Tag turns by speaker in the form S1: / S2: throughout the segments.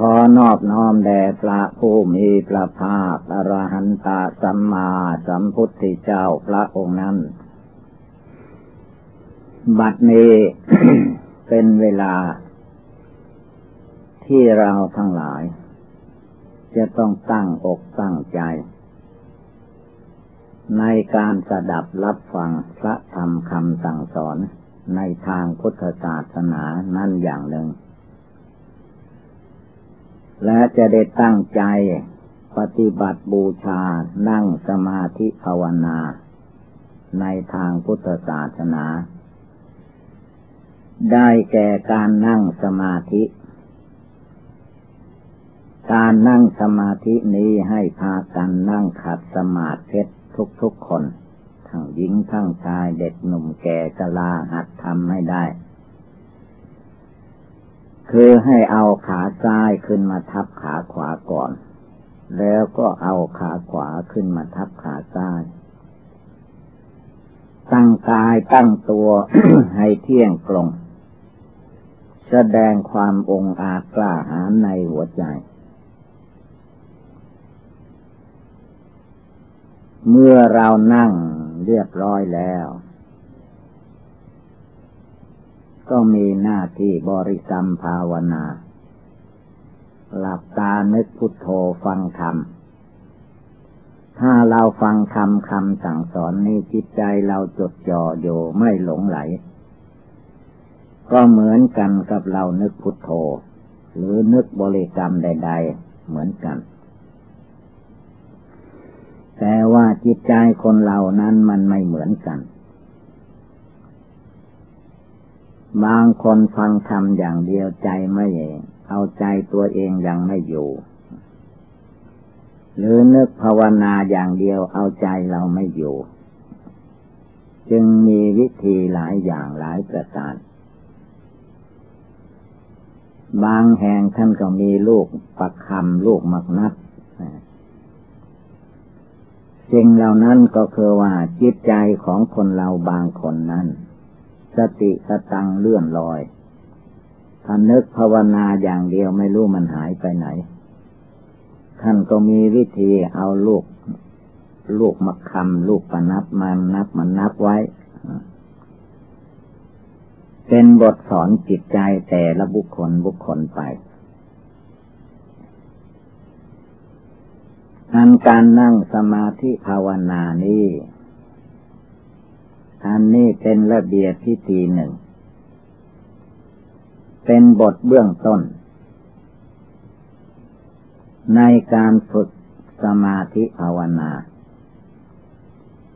S1: ขอนอบน้อมแด่พระผู้มีพระภาคอรหันตสัมมาสัมพุทธเจ้าพระองค์นั้น บัดนี้เป็นเวลา ที่เราทั้งหลาย จะต้องตั้งอกตั้งใจ ในการสดับรับฟังพระธรรมคำสั่งสอนในทางพุทธศาสนานั่นอย่างหนึ่ง และจะได้ตั้งใจปฏิบัติบูชานั่งสมาธิภาวนา ในทางพุทธศาสนา ได้แก่การนั่งสมาธิ การนั่งสมาธินี้ให้พากันนั่งขัดสมาธิทุกๆคน ทั้งหญิงทั้งชายเด็กหนุ่มแก่กลาหัดทำให้ได้ คือให้เอาขาซ้ายขึ้นมาทับขาขวาก่อน แล้วก็เอาขาขวาขึ้นมาทับขาซ้าย ตั้งกายตั้งตัวให้เที่ยงตรง แสดงความองอาจกล้าหาญในหัวใจ เมื่อเรานั่งเรียบร้อยแล้ว ก็มีหน้าที่บริกรรมภาวนา หลับตานึกพุทโธฟังธรรม ถ้าเราฟังธรรมคำสั่งสอนนี้จิตใจเราจดจ่ออยู่ไม่หลงไหล ก็เหมือนกันกับเรานึกพุทโธ หรือนึกบริกรรมใด ๆ เหมือนกันแต่ว่าจิตใจคนเรานั้นมันไม่เหมือนกัน บางคนฟังธรรมอย่างเดียวใจไม่เองเอาใจตัวเองยังไม่อยู่ หรือนึกภาวนาอย่างเดียวเอาใจเราไม่อยู่ จึงมีวิธีหลายอย่างหลายประการบางแห่งท่านก็มีลูกประคำลูกมักนัดสิ่งเหล่านั้นก็คือว่าจิตใจของคนเราบางคนนั้น สติสตังเลื่อนลอยถ้านึกภาวนาอย่างเดียวไม่รู้มันหายไปไหน ท่านก็มีวิธีเอาลูก ลูกมาคำลูกปนับมันนับมันนับไว้ เป็นบทสอนจิตใจแต่ละบุคคลบุคคลไปอันการนั่งสมาธิภาวนานี้ อันนี้เป็นระเบียบพิธีหนึ่ง เป็นบทเบื้องต้น ในการฝึกสมาธิภาวนา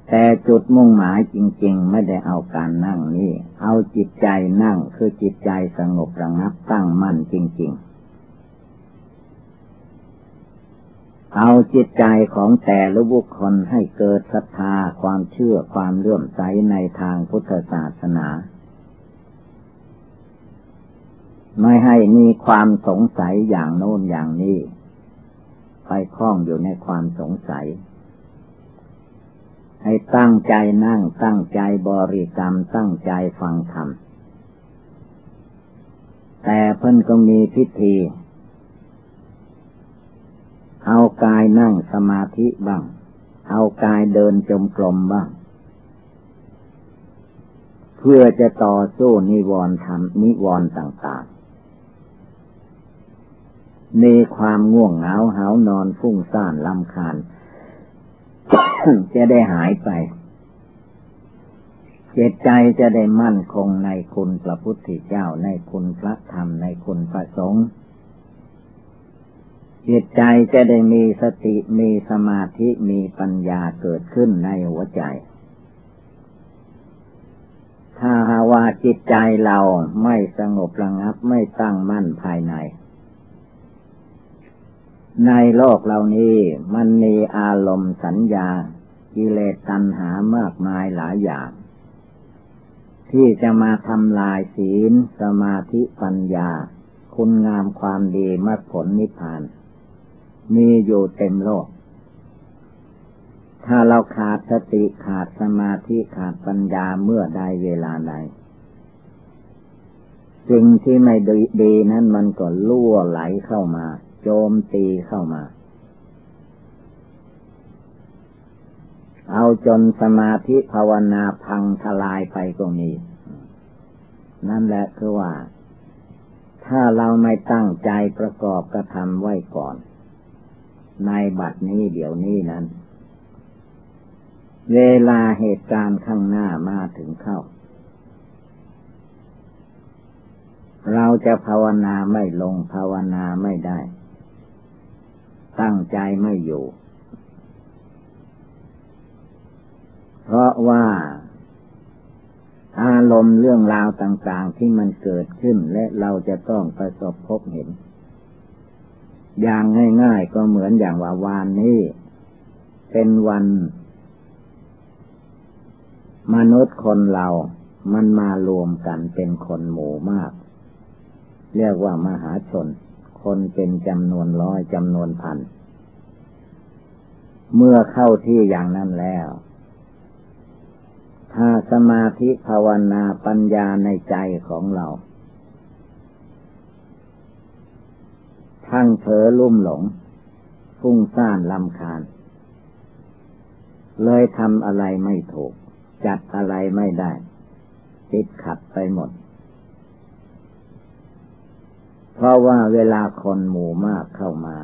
S1: แต่จุดมุ่งหมายจริง ๆ ไม่ได้เอาการนั่งนี่ เอาจิตใจนั่งคือจิตใจสงบระงับตั้งมั่นจริง ๆ เอาจิตใจของแต่ละบุคคลให้เกิดศรัทธาความเชื่อความเลื่อมใสในทางพุทธศาสนา ไม่ให้มีความสงสัยอย่างโน้นอย่างนี้ ไปคล้องอยู่ในความสงสัย ให้ตั้งใจนั่งตั้งใจบริกรรมตั้งใจฟังธรรมแต่เพิ่นก็มีพิธี เอากายนั่งสมาธิบ้าง เอากายเดินจมกลมบ้าง เพื่อจะต่อสู้นิวรณ์ธรรมนิวรณ์ต่างๆมีความง่วงเหงาหานอนฟุ้งซ่านลำคาญ จะได้หายไปเจตใจจะได้มั่นคงในคุณพระพุทธเจ้าในคุณพระธรรมในคุณพระสงฆ์ จิตใจจะได้มีสติมีสมาธิมีปัญญาเกิดขึ้นในหัวใจ ถ้าหาว่าจิตใจเราไม่สงบระงับไม่ตั้งมั่นภายใน ในโลกเหล่านี้มันมีอารมณ์สัญญากิเลสตัณหามากมายหลายอย่าง ที่จะมาทำลายศีล สมาธิปัญญา คุณงามความดีมรรคผลนิพพาน มีอยู่เต็มโลก ถ้าเราขาดสติขาดสมาธิขาดปัญญาเมื่อใดเวลาใดสิ่งที่ไม่ดีดนั้นมันก็ล่วไหลเข้ามา โจมตีเข้ามา เอาจนสมาธิภาวนาพังทลายไปก็มี นั่นแหละคือว่า ถ้าเราไม่ตั้งใจประกอบกระทำไว้ก่อน ในบัดนี้เดี๋ยวนี้นั้น เวลาเหตุการณ์ข้างหน้ามาถึงเข้า เราจะภาวนาไม่ลงภาวนาไม่ได้ ตั้งใจไม่อยู่ เพราะว่าอารมณ์เรื่องราวต่าง ๆ ที่มันเกิดขึ้นและเราจะต้องประสบพบเห็น อย่างง่ายๆก็เหมือนอย่างว่าวานนี้ เป็นวัน มนุษย์คนเรา มันมารวมกันเป็นคนหมู่มาก เรียกว่ามหาชน คนเป็นจำนวนร้อยจำนวนพัน เมื่อเข้าที่อย่างนั้นแล้ว ถ้าสมาธิภาวนาปัญญาในใจของเรา ทั้งเผลอลุ่มหลงฟุ้งซ่านลำคาญ เลยทำอะไรไม่ถูก จัดอะไรไม่ได้ ติดขัดไปหมด เพราะว่าเวลาคนหมู่มากเข้ามา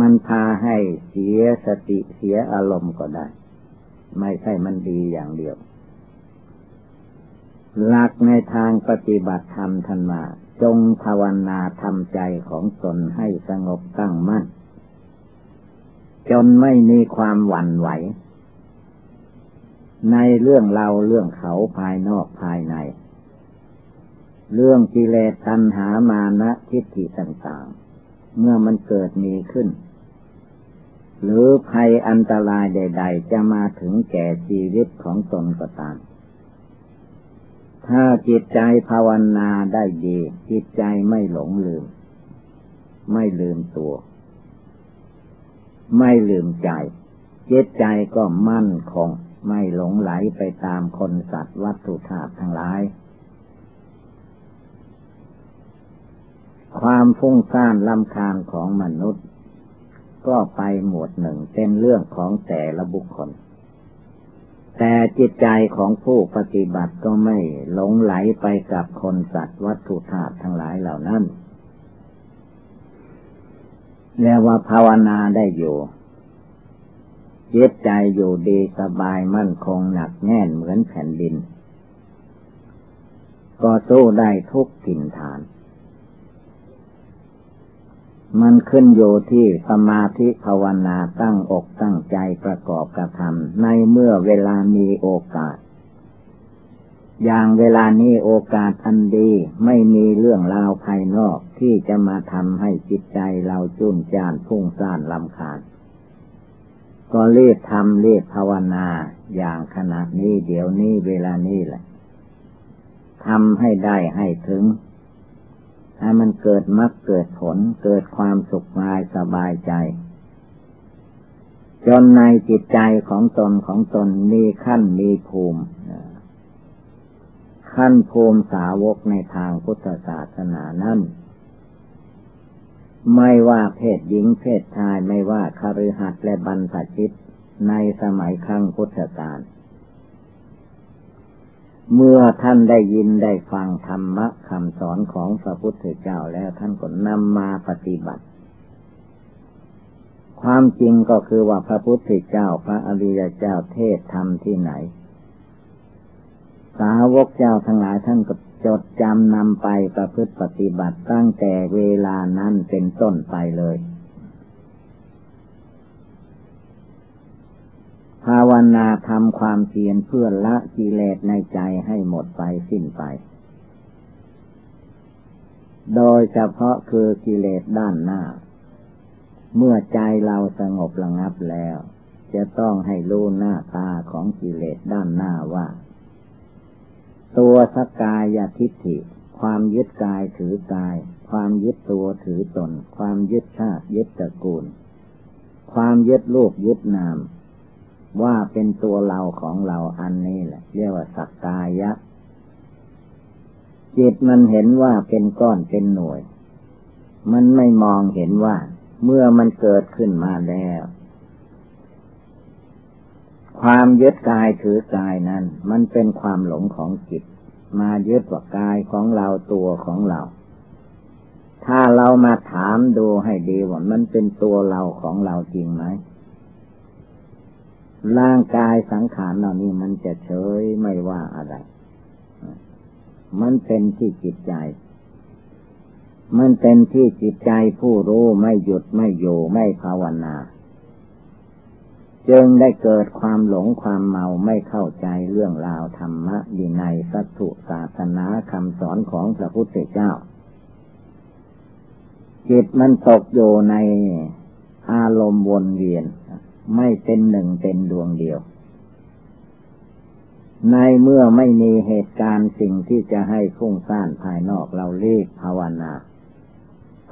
S1: มันพาให้เสียสติเสียอารมณ์ก็ได้ ไม่ใช่มันดีอย่างเดียว หลักในทางปฏิบัติธรรมท่านมา จงภาวนาทำใจของตนให้สงบตั้งมั่น จนไม่มีความหวั่นไหว ในเรื่องเราเรื่องเขาภายนอกภายใน เรื่องกิเลสตัณหามานะทิฏฐิต่างๆ เมื่อมันเกิดมีขึ้น หรือภัยอันตรายใด ๆ จะมาถึงแก่ชีวิตของตนก็ตาม ถ้าจิตใจภาวนาได้ดี จิตใจไม่หลงลืม ไม่ลืมตัว ไม่ลืมใจ จิตใจก็มั่นคง ไม่หลงไหลไปตามคนสัตว์วัตถุธาตุทั้งหลาย ความฟุ้งซ่านลำคาญของมนุษย์ ก็ไปหมวดหนึ่งเป็นเรื่องของแต่ละบุคคล แต่จิตใจของผู้ปฏิบัติก็ไม่หลงไหลไปกับคนสัตว์วัตถุธาตุทั้งหลายเหล่านั้นเรียกว่าภาวนาได้อยู่จิตใจอยู่ดีสบายมั่นคงหนักแน่นเหมือนแผ่นดิน ก็สู้ได้ทุกถิ่นฐาน มันขึ้นอยู่ที่สมาธิภาวนาตั้งอกตั้งใจประกอบกระทำในเมื่อเวลามีโอกาส อย่างเวลานี้โอกาสอันดีไม่มีเรื่องราวภายนอกที่จะมาทำให้จิตใจเราจุนจานพุ่งซ่านลำคาญก็รีบทำรีบภาวนาอย่างขนาดนี้เดี๋ยวนี้เวลานี้แหละทำให้ได้ให้ถึง ให้มันเกิดมรรคเกิดผลเกิดความสุขกายสบายใจ จนในจิตใจของตนของตนมีขั้นมีภูมิขั้นภูมิสาวกในทางพุทธศาสนานั้นไม่ว่าเพศหญิงเพศชายไม่ว่าคฤหัสถ์และบรรพชิตในสมัยครั้งพุทธกาล เมื่อท่านได้ยินได้ฟังธรรมะคำสอนของพระพุทธเจ้าแล้วท่านก็นำมาปฏิบัติ ความจริงก็คือว่าพระพุทธเจ้าพระอริยเจ้าเทศธรรมที่ไหน สาวกเจ้าทั้งหลายท่านก็จดจำนำไปประพฤติปฏิบัติตั้งแต่เวลานั้นเป็นต้นไปเลยภาว นาทำความเพียรเพื่อละกิเลสในใจให้หมดไปสิ้นไป โดยเฉพาะคือกิเลสด้านหน้า เมื่อใจเราสงบระงับแล้ว จะต้องให้รู้หน้าตาของกิเลสด้านหน้าว่า ตัวสกายทิฏฐิ ความยึดกายถือกาย ความยึดตัวถือตน ความยึดชาติยึดตระกูล ความยึดลูกยึดนาม ว่าเป็นตัวเราของเราอันนี้แหละ เรียกว่าสักกายะ จิตมันเห็นว่าเป็นก้อนเป็นหน่วย มันไม่มองเห็นว่า เมื่อมันเกิดขึ้นมาแล้ว ความยึดกายถือกายนั้น มันเป็นความหลงของจิต มายึดว่ากายของเราตัวของเรา ถ้าเรามาถามดูให้ดีว่ามันเป็นตัวเราของเราจริงไหม ร่างกายสังขารเหล่านี้มันจะเฉยไม่ว่าอะไร มันเป็นที่จิตใจ มันเป็นที่จิตใจผู้รู้ไม่หยุดไม่อยู่ไม่ภาวนา จึงได้เกิดความหลงความเมาไม่เข้าใจเรื่องราวธรรมะดีในสัตุศาสนาคำสอนของพระพุทธเจ้า จิตมันตกอยู่ในอารมณ์วนเวียน ไม่เป็นหนึ่งเป็นดวงเดียว ในเมื่อไม่มีเหตุการณ์สิ่งที่จะให้ฟุ้งซ่านภายนอกเราเรียกภาวนา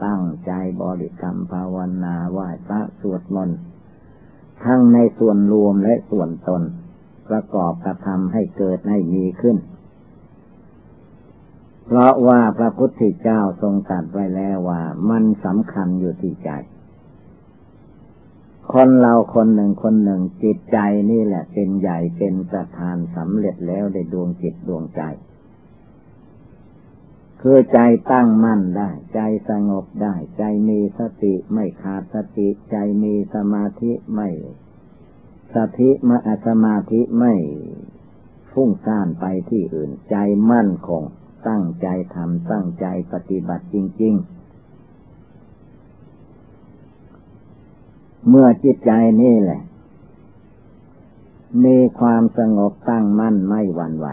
S1: ตั้งใจบริกรรมภาวนาไหว้พระสวดมนต์ทั้งในส่วนรวมและส่วนตน ประกอบกระทำให้เกิดให้มีขึ้น เพราะว่าพระพุทธเจ้าทรงตรัสไว้แล้วว่ามันสำคัญอยู่ที่ใจ คนเราคนหนึ่งคนหนึ่งจิตใจนี่แหละเป็นใหญ่เป็นประธานสำเร็จแล้วในดวงจิตดวงใจ คือใจตั้งมั่นได้ ใจสงบได้ ใจมีสติไม่ขาดสติใจมีสมาธิไม่สติมาสมาธิไม่ฟุ้งซ่านไปที่อื่น ใจมั่นคง ตั้งใจทำตั้งใจปฏิบัติจริง ๆ เมื่อจิตใจนี่แหละ มีความสงบตั้งมั่นไม่หวั่นไหว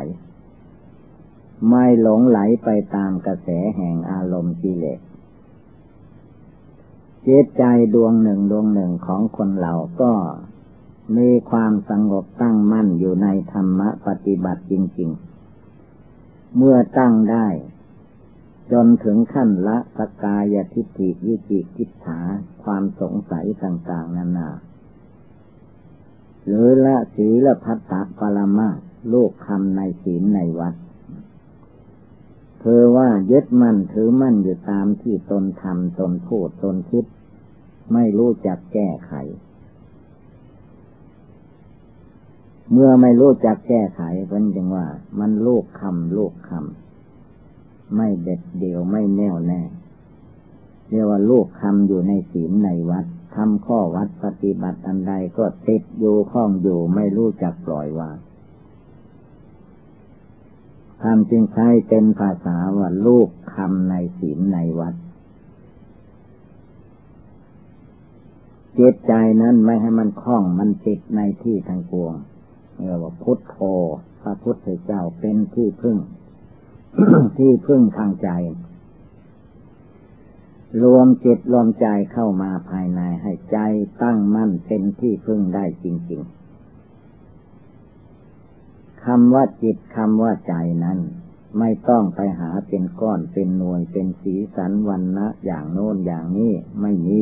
S1: ไม่หลงไหลไปตามกระแสแห่งอารมณ์กิเลสจิตใจดวงหนึ่งดวงหนึ่งของคนเราก็มีความสงบตั้งมั่นอยู่ในธรรมะปฏิบัติจริง ๆ เมื่อตั้งได้ จนถึงขั้นละสกายทิฏฐิวิจิกิจฉาความสงสัยต่าง ๆนานาหรือละศีลพัตตปรมาลูกคำในศีลในวัดเธอว่ายึดมั่นถือมั่นอยู่ตามที่ตนทำตนพูดตนคิด ไม่รู้จักแก้ไข เมื่อไม่รู้จักแก้ไขเป็นจึงว่า มันลูกคำลูกคำ ไม่เด็ดเดี่ยวไม่แน่วแน่เรียกว่าลูกทำอยู่ในศีลในวัดทำข้อวัดปฏิบัติอันใดก็ติดอยู่ข้องอยู่ไม่รู้จักปล่อยวางทำจึงใช้เป็นภาษาว่าลูกคำในศีลในวัดจิตใจนั้นไม่ให้มันคล้องมันติดในที่ทางปวงเรียกว่าพุทโธพระพุทธเจ้าเป็นที่พึ่ง ที่พึ่งทางใจ รวมจิตรวมใจเข้ามาภายในให้ใจตั้งมั่นเป็นที่พึ่งได้จริง ๆคำว่าจิตคำว่าใจนั้น ไม่ต้องไปหาเป็นก้อนเป็นหน่วยเป็นสีสันวันนะอย่างโน้นอย่างนี้ไม่มี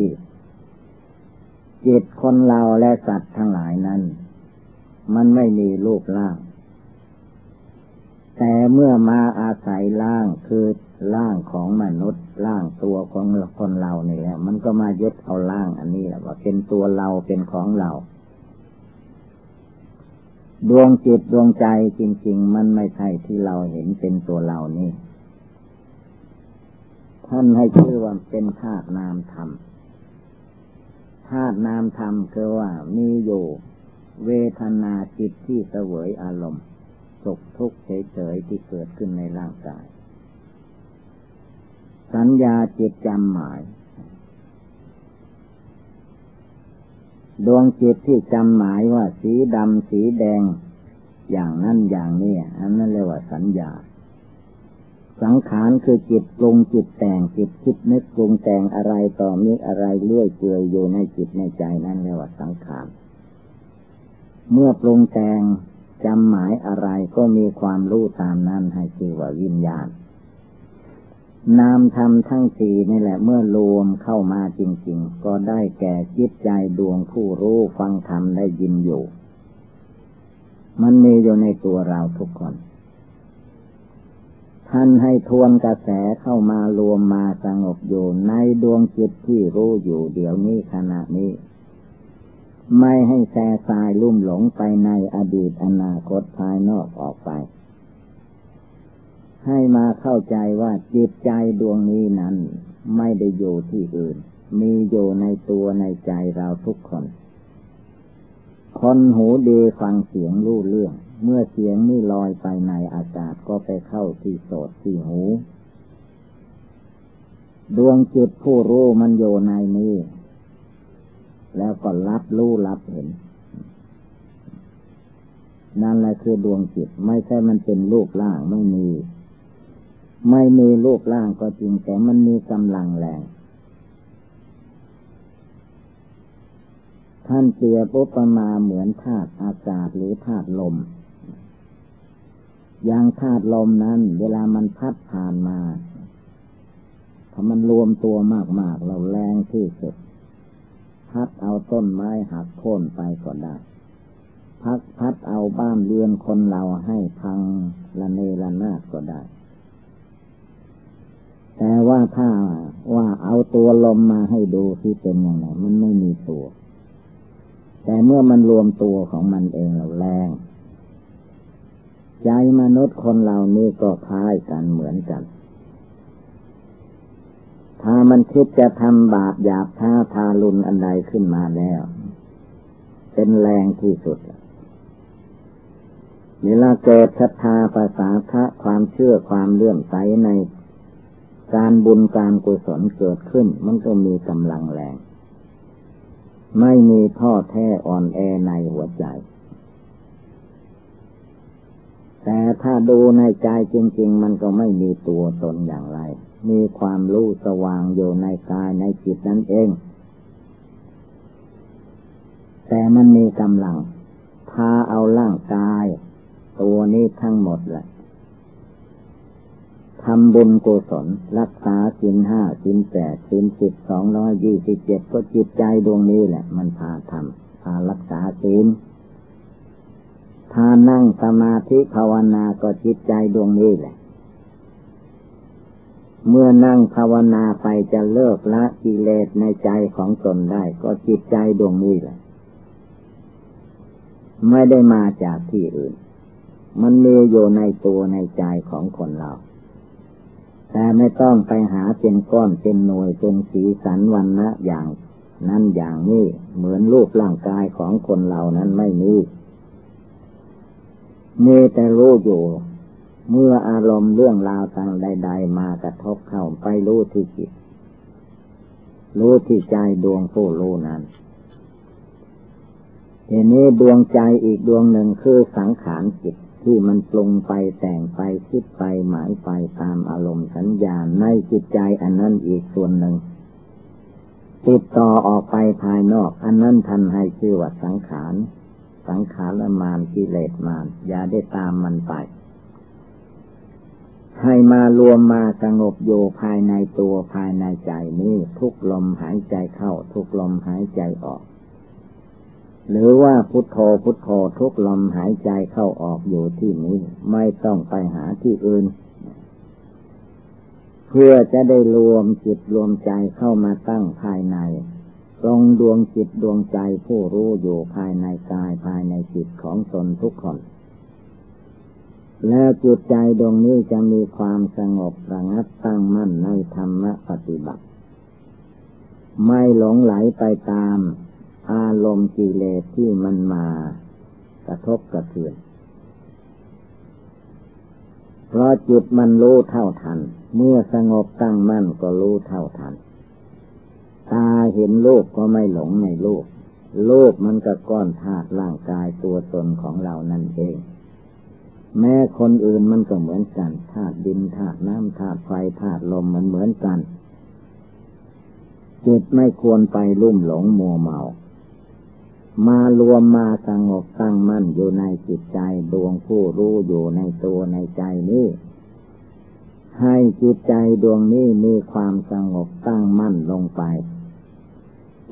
S1: จิตคนเราและสัตว์ทั้งหลายนั้น มันไม่มีรูปร่าง แต่เมื่อมาอาศัยร่างคือร่างของมนุษย์ร่างตัวของคนเรานี่แหละ มันก็มายึดเอาร่างอันนี้แหละว่าเป็นตัวเราเป็นของเรา ดวงจิตดวงใจจริง ๆ มันไม่ใช่ที่เราเห็นเป็นตัวเรานี่ท่านให้ชื่อว่าเป็นธาตุนามธรรมธาตุนามธรรมคือว่ามีอยู่ เวทนาจิตที่เสวยอารมณ์ สุขทุกข์เฉยๆที่เกิดขึ้นในร่างกาย สัญญาจิตจำหมาย ดวงจิตที่จำหมายว่าสีดำสีแดง อย่างนั้นอย่างนี้อันนั้นเรียกว่าสัญญา สังขารคือจิตปรุงจิตแต่งจิตคิดนึกปรุงแต่งอะไรต่อมีอะไรเลื่อยเปื่อยอยู่ในจิตในใจนั่นเรียกว่าสังขารเมื่อปรุงแต่ง จำหมายอะไรก็มีความรู้ตามนั้นให้ชื่อว่าวิญญาณ นามธรรมทั้งสี่นี่แหละเมื่อรวมเข้ามาจริง ๆ ก็ได้แก่จิตใจดวงผู้รู้ฟังธรรมได้ยินอยู่ มันมีอยู่ในตัวเราทุกคนท่านให้ทวนกระแสเข้ามารวมมาสงบอยู่ในดวงจิตที่รู้อยู่เดี๋ยวนี้ขณะนี้ ไม่ให้แส่สายลุ่มหลงไปในอดีตอนาคตภายนอกออกไป ให้มาเข้าใจว่าจิตใจดวงนี้นั้น ไม่ได้อยู่ที่อื่น มีอยู่ในตัวในใจเราทุกคน คนหูดีฟังเสียงรู้เรื่อง เมื่อเสียงนี่ลอยไปในอากาศก็ไปเข้าที่โสดที่หู ดวงจิตผู้รู้มันโยในนี้ แล้วก็รับรู้รับเห็น นั่นแหละคือดวงจิต ไม่ใช่มันเป็นรูปร่างไม่มี ไม่มีรูปร่างก็จริงแต่มันมีกำลังแรงท่านเปรียบอุปมาเหมือนธาตุอากาศหรือธาตุลม อย่างธาตุลมนั้น เวลามันพัดผ่านมา ถ้ามันรวมตัวมากๆเราแรงที่สุด พัดเอาต้นไม้หักโค่นไปก็ได้ พักพัดเอาบ้านเรือนคนเราให้พังละเนระนาดก็ได้ แต่ว่าถ้าว่าเอาตัวลมมาให้ดูที่เป็นยังไงมันไม่มีตัว แต่เมื่อมันรวมตัวของมันเองเราแรงใจมนุษย์คนเหล่านี้ก็คล้ายกันเหมือนกัน ถ้ามันคิดจะทำบาปหยาบท้าทารุณอันใดขึ้นมาแล้ว เป็นแรงที่สุดเวลาเกิดศรัทธาภาษาทะความเชื่อความเลื่อมใสในการบุญการกุศลเกิดขึ้น มันก็มีกำลังแรง ไม่มีท่อแท้อ่อนแอในหัวใจ แต่ถ้าดูในใจจริง ๆ มันก็ไม่มีตัวตนอย่างไร มีความรู้สว่างอยู่ในกายในจิตนั่นเอง แต่มันมีกำลังพาเอาร่างกาย ตัวนี้ทั้งหมดแหละทำบุญกุศลรักษาสินห้าสินแปดสินสิบสองร้อยยี่สิบเจ็ดก็จิตใจดวงนี้แหละ มันพาทำพารักษาสินถ้านั่งสมาธิภาวนาก็จิตใจดวงนี้แหละ เมื่อนั่งภาวนาไปจะเลิกละกิเลสในใจของตนได้ ก็จิตใจดวงนี้แหละ ไม่ได้มาจากที่อื่น มันมีอยู่ในตัวในใจของคนเรา แต่ไม่ต้องไปหาเป็นก้อนเป็นหน่วยเป็นสีสันวันนะอย่าง นั้นอย่างนี้เหมือนรูปร่างกายของคนเรานั้นไม่มีมีแต่รู้อยู่ เมื่ออารมณ์เรื่องราวต่างใด ๆ มากระทบเข้าไปรู้ที่จิต รู้ที่ใจดวงผู้รู้นั้นทีนี้ดวงใจอีกดวงหนึ่งคือสังขารจิตที่มันปรุงไปแต่งไปคิดไปหมายไปตามอารมณ์สัญญาในจิตใจอันนั้นอีกส่วนหนึ่ง ติดต่อออกไปภายนอก อันนั้นทันให้ชื่อว่าสังขาร สังขารมานกิเลสมานอย่าได้ตามมันไป ให้มารวมมาสงบอยู่ภายในตัวภายในใจนี้ ทุกลมหายใจเข้า ทุกลมหายใจออก หรือว่าพุทโธพุทโธทุกลมหายใจเข้าออกอยู่ที่นี้ ไม่ต้องไปหาที่อื่น เพื่อจะได้รวมจิตรวมใจเข้ามาตั้งภายในตรงดวงจิตดวงใจผู้รู้อยู่ภายในกายภายในจิตของตนทุกคน แล้วจิตใจดวงนี้จะมีความสงบระงับตั้งมั่นในธรรมปฏิบัติ ไม่หลงไหลไปตามอารมณ์กิเลสที่มันมากระทบกระเทือนเพราะจิตมันรู้เท่าทัน เมื่อสงบตั้งมั่นก็รู้เท่าทัน ตาเห็นโลกก็ไม่หลงในโลก โลกมันก็ก้อนธาตุร่างกายตัวตนของเรานั่นเอง แม้คนอื่นมันก็เหมือนกันธาตุดินธาตุน้ำธาตุไฟธาตุลมมันเหมือนกัน จิตไม่ควรไปลุ่มหลงมัวเมา มารวมมาสงบตั้งมั่นอยู่ในจิตใจดวงผู้รู้อยู่ในตัวในใจนี้ ให้จิตใจดวงนี้มีความสงบตั้งมั่นลงไป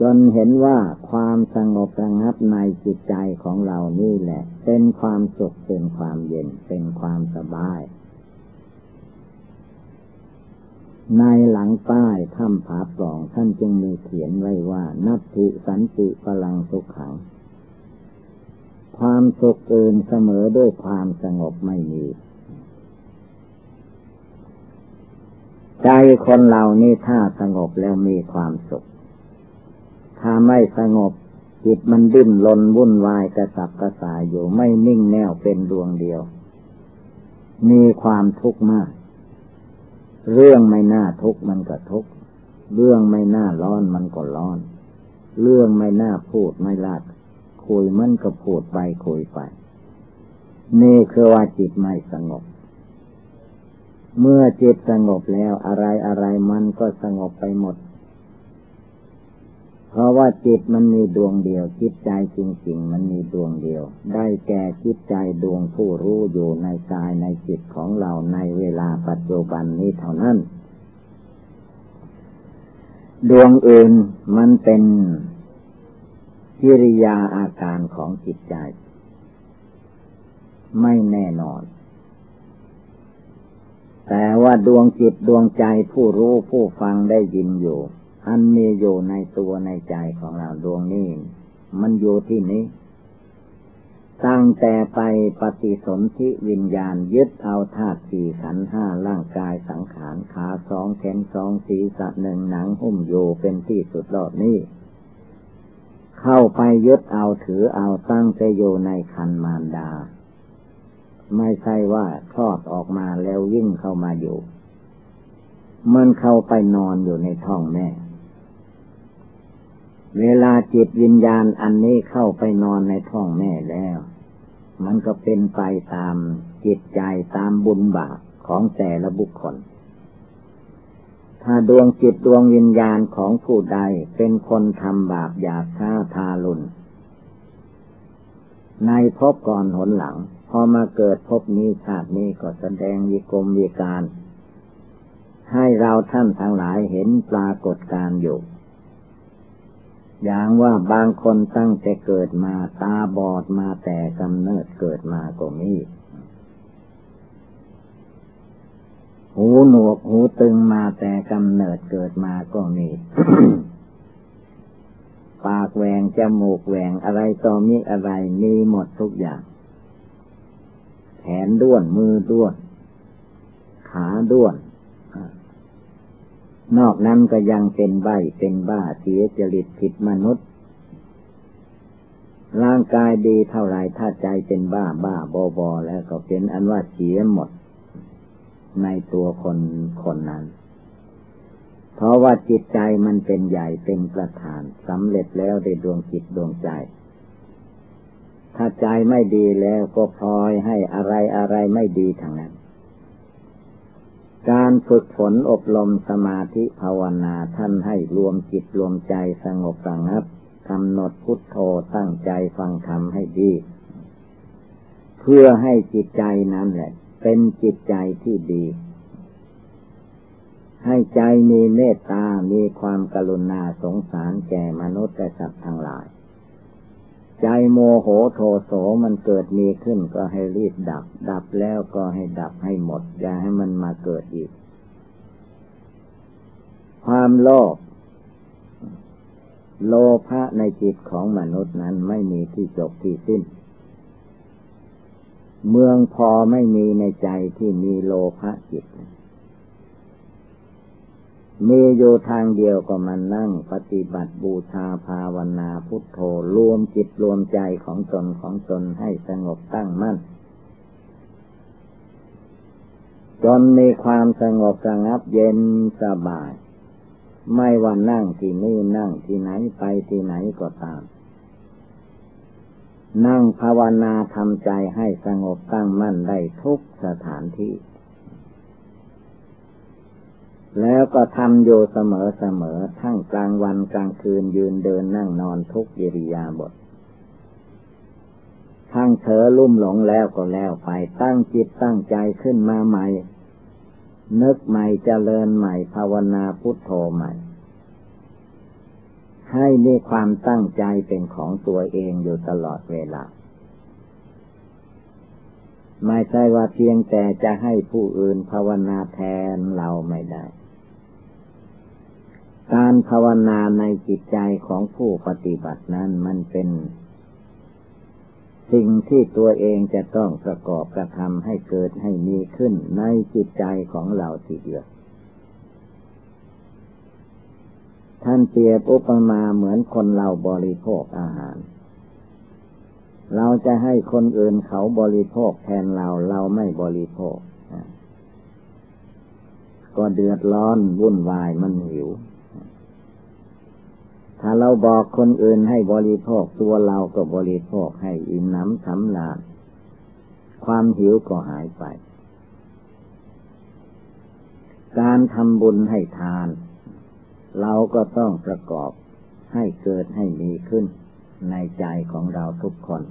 S1: จนเห็นว่าความสงบระงับในจิตใจของเรานี่แหละ เป็นความสุขเป็นความเย็นเป็นความสบาย ในหลังป้ถ้ำผาปล่องท่านจึงมีเขียนไว้ว่า นัตถิสันติพลังสุขขัง ความสุขอื่นเสมอด้วยความสงบไม่มีใจคนเรานี่ถ้าสงบแล้วมีความสุข ถ้าไม่สงบ จิตมันดิ้นรนวุ่นวายกระสับกระส่ายอยู่ไม่นิ่งแน่วเป็นดวงเดียว มีความทุกข์มาก เรื่องไม่น่าทุกข์มันก็ทุกข์เรื่องไม่น่าร้อนมันก็ร้อน เรื่องไม่น่าพูดไม่ลาดคุยมันก็พูดไปคุยไป นี่คือว่าจิตไม่สงบ เมื่อจิตสงบแล้วอะไรอะไรมันก็สงบไปหมด ราะว่าจิตมันมีดวงเดียว จิตใจจริงๆ มันมีดวงเดียว ได้แก่จิตใจดวงผู้รู้อยู่ในกายในจิตของเราในเวลาปัจจุบันนี้เท่านั้น ดวงอื่นมันเป็นกิริยาอาการของจิตใจ ไม่แน่นอน แต่ว่าดวงจิตดวงใจผู้รู้ผู้ฟังได้ยินอยู่ อันมีอยู่ในตัวในใจของเราดวงนี้ มันอยู่ที่นี้ ตั้งแต่ไปปฏิสนธิวิญญาณยึดเอาธาตุสี่ขันห้าร่างกายสังขารขาสองแขนสองศีรษะหนึ่งหนังหุ้มอยู่เป็นที่สุดรอบนี้ เข้าไปยึดเอาถือเอาตั้งใจอยู่ในคันมารดา ไม่ใช่ว่าคลอดออกมาแล้วยิ่งเข้ามาอยู่มันเข้าไปนอนอยู่ในท้องแม่ เวลาจิตวิญญาณอันนี้เข้าไปนอนในท้องแม่แล้ว มันก็เป็นไปตามจิตใจตามบุญบาปของแต่ละบุคคล ถ้าดวงจิตดวงวิญญาณของผู้ใดเป็นคนทำบาปหยาบช้าทารุณในภพก่อนหนหลัง พอมาเกิดภพนี้ชาตินี้ก็แสดงวิกรมวิการ ให้เราท่านทั้งหลายเห็นปรากฏการอยู่ อย่างว่าบางคนตั้งแต่เกิดมาตาบอดมาแต่กำเนิดเกิดมาก็มีหูหนวกหูตึงมาแต่กำเนิดเกิดมาก็มี ปากแหวงจมูกแหวงอะไรต่อมีอะไรมีหมดทุกอย่าง แขนด้วนมือด้วน ขาด้วน นอกนั้นก็ยังเป็นใบเป็นบ้าเสียจริตผิดมนุษย์ ร่างกายดีเท่าไรถ้าใจเป็นบ้าบ้าบอบอแล้วก็เป็นอันว่าเสียหมด ในตัวคนคนนั้น เพราะว่าจิตใจมันเป็นใหญ่เป็นประธานสำเร็จแล้วในดวงจิตดวงใจ ถ้าใจไม่ดีแล้วก็พลอยให้อะไรอะไรไม่ดีทางนั้น การฝึกฝนอบรมสมาธิภาวนาท่านให้รวมจิตรวมใจสงบสงับกำหนดพุทโธตั้งใจฟังธรรมให้ดี เพื่อให้จิตใจนั้นแหละ เป็นจิตใจที่ดี ให้ใจมีเมตตา มีความกรุณาสงสารแก่มนุษย์และสัตว์ทั้งหลาย ใจโมโหโทโสมันเกิดมีขึ้นก็ให้รีบดับ ดับแล้วก็ให้ดับให้หมด อย่าให้มันมาเกิดอีก ความโลภโลภะในจิตของมนุษย์นั้นไม่มีที่จบที่สิ้น เมืองพอไม่มีในใจที่มีโลภะจิต มีอยู่ทางเดียวก็มานั่งปฏิบัติบูชาภาวนาพุทโธรวมจิตรวมใจของตนของตนให้สงบตั้งมั่น จนมีความสงบสงับเย็นสบาย ไม่ว่านั่งที่นี่นั่งที่ไหนไปที่ไหนก็ตาม นั่งภาวนาทำใจให้สงบตั้งมั่นได้ทุกสถานที่ แล้วก็ทำอยู่เสมอเสมอทั้งกลางวันกลางคืนยืนเดินนั่งนอนทุกยิริยาบททั้งเธอลุ่มหลงแล้วก็แล้วไปตั้งจิตตั้งใจขึ้นมาใหม่ นึกใหม่เจริญใหม่ภาวนาพุทโธใหม่ ให้มีความตั้งใจเป็นของตัวเองอยู่ตลอดเวลาไม่ใช่ว่าเพียงแต่จะให้ผู้อื่นภาวนาแทนเราไม่ได้ การภาวนาในจิตใจของผู้ปฏิบัตินั้นมันเป็น สิ่งที่ตัวเองจะต้องประกอบกระทำให้เกิดให้มีขึ้นในจิตใจของเราทีเดียวท่านเปรียบอุปมาเหมือนคนเราบริโภคอาหาร เราจะให้คนอื่นเขาบริโภคแทนเราเราไม่บริโภค ก็เดือดร้อนวุ่นวายมันหิว ถ้าเราบอกคนอื่นให้บริโภคตัวเราก็บริโภคให้อิ่มน้ำสำลาญความหิวก็หายไป การทำบุญให้ทาน เราก็ต้องประกอบให้เกิดให้มีขึ้นในใจของเราทุกคน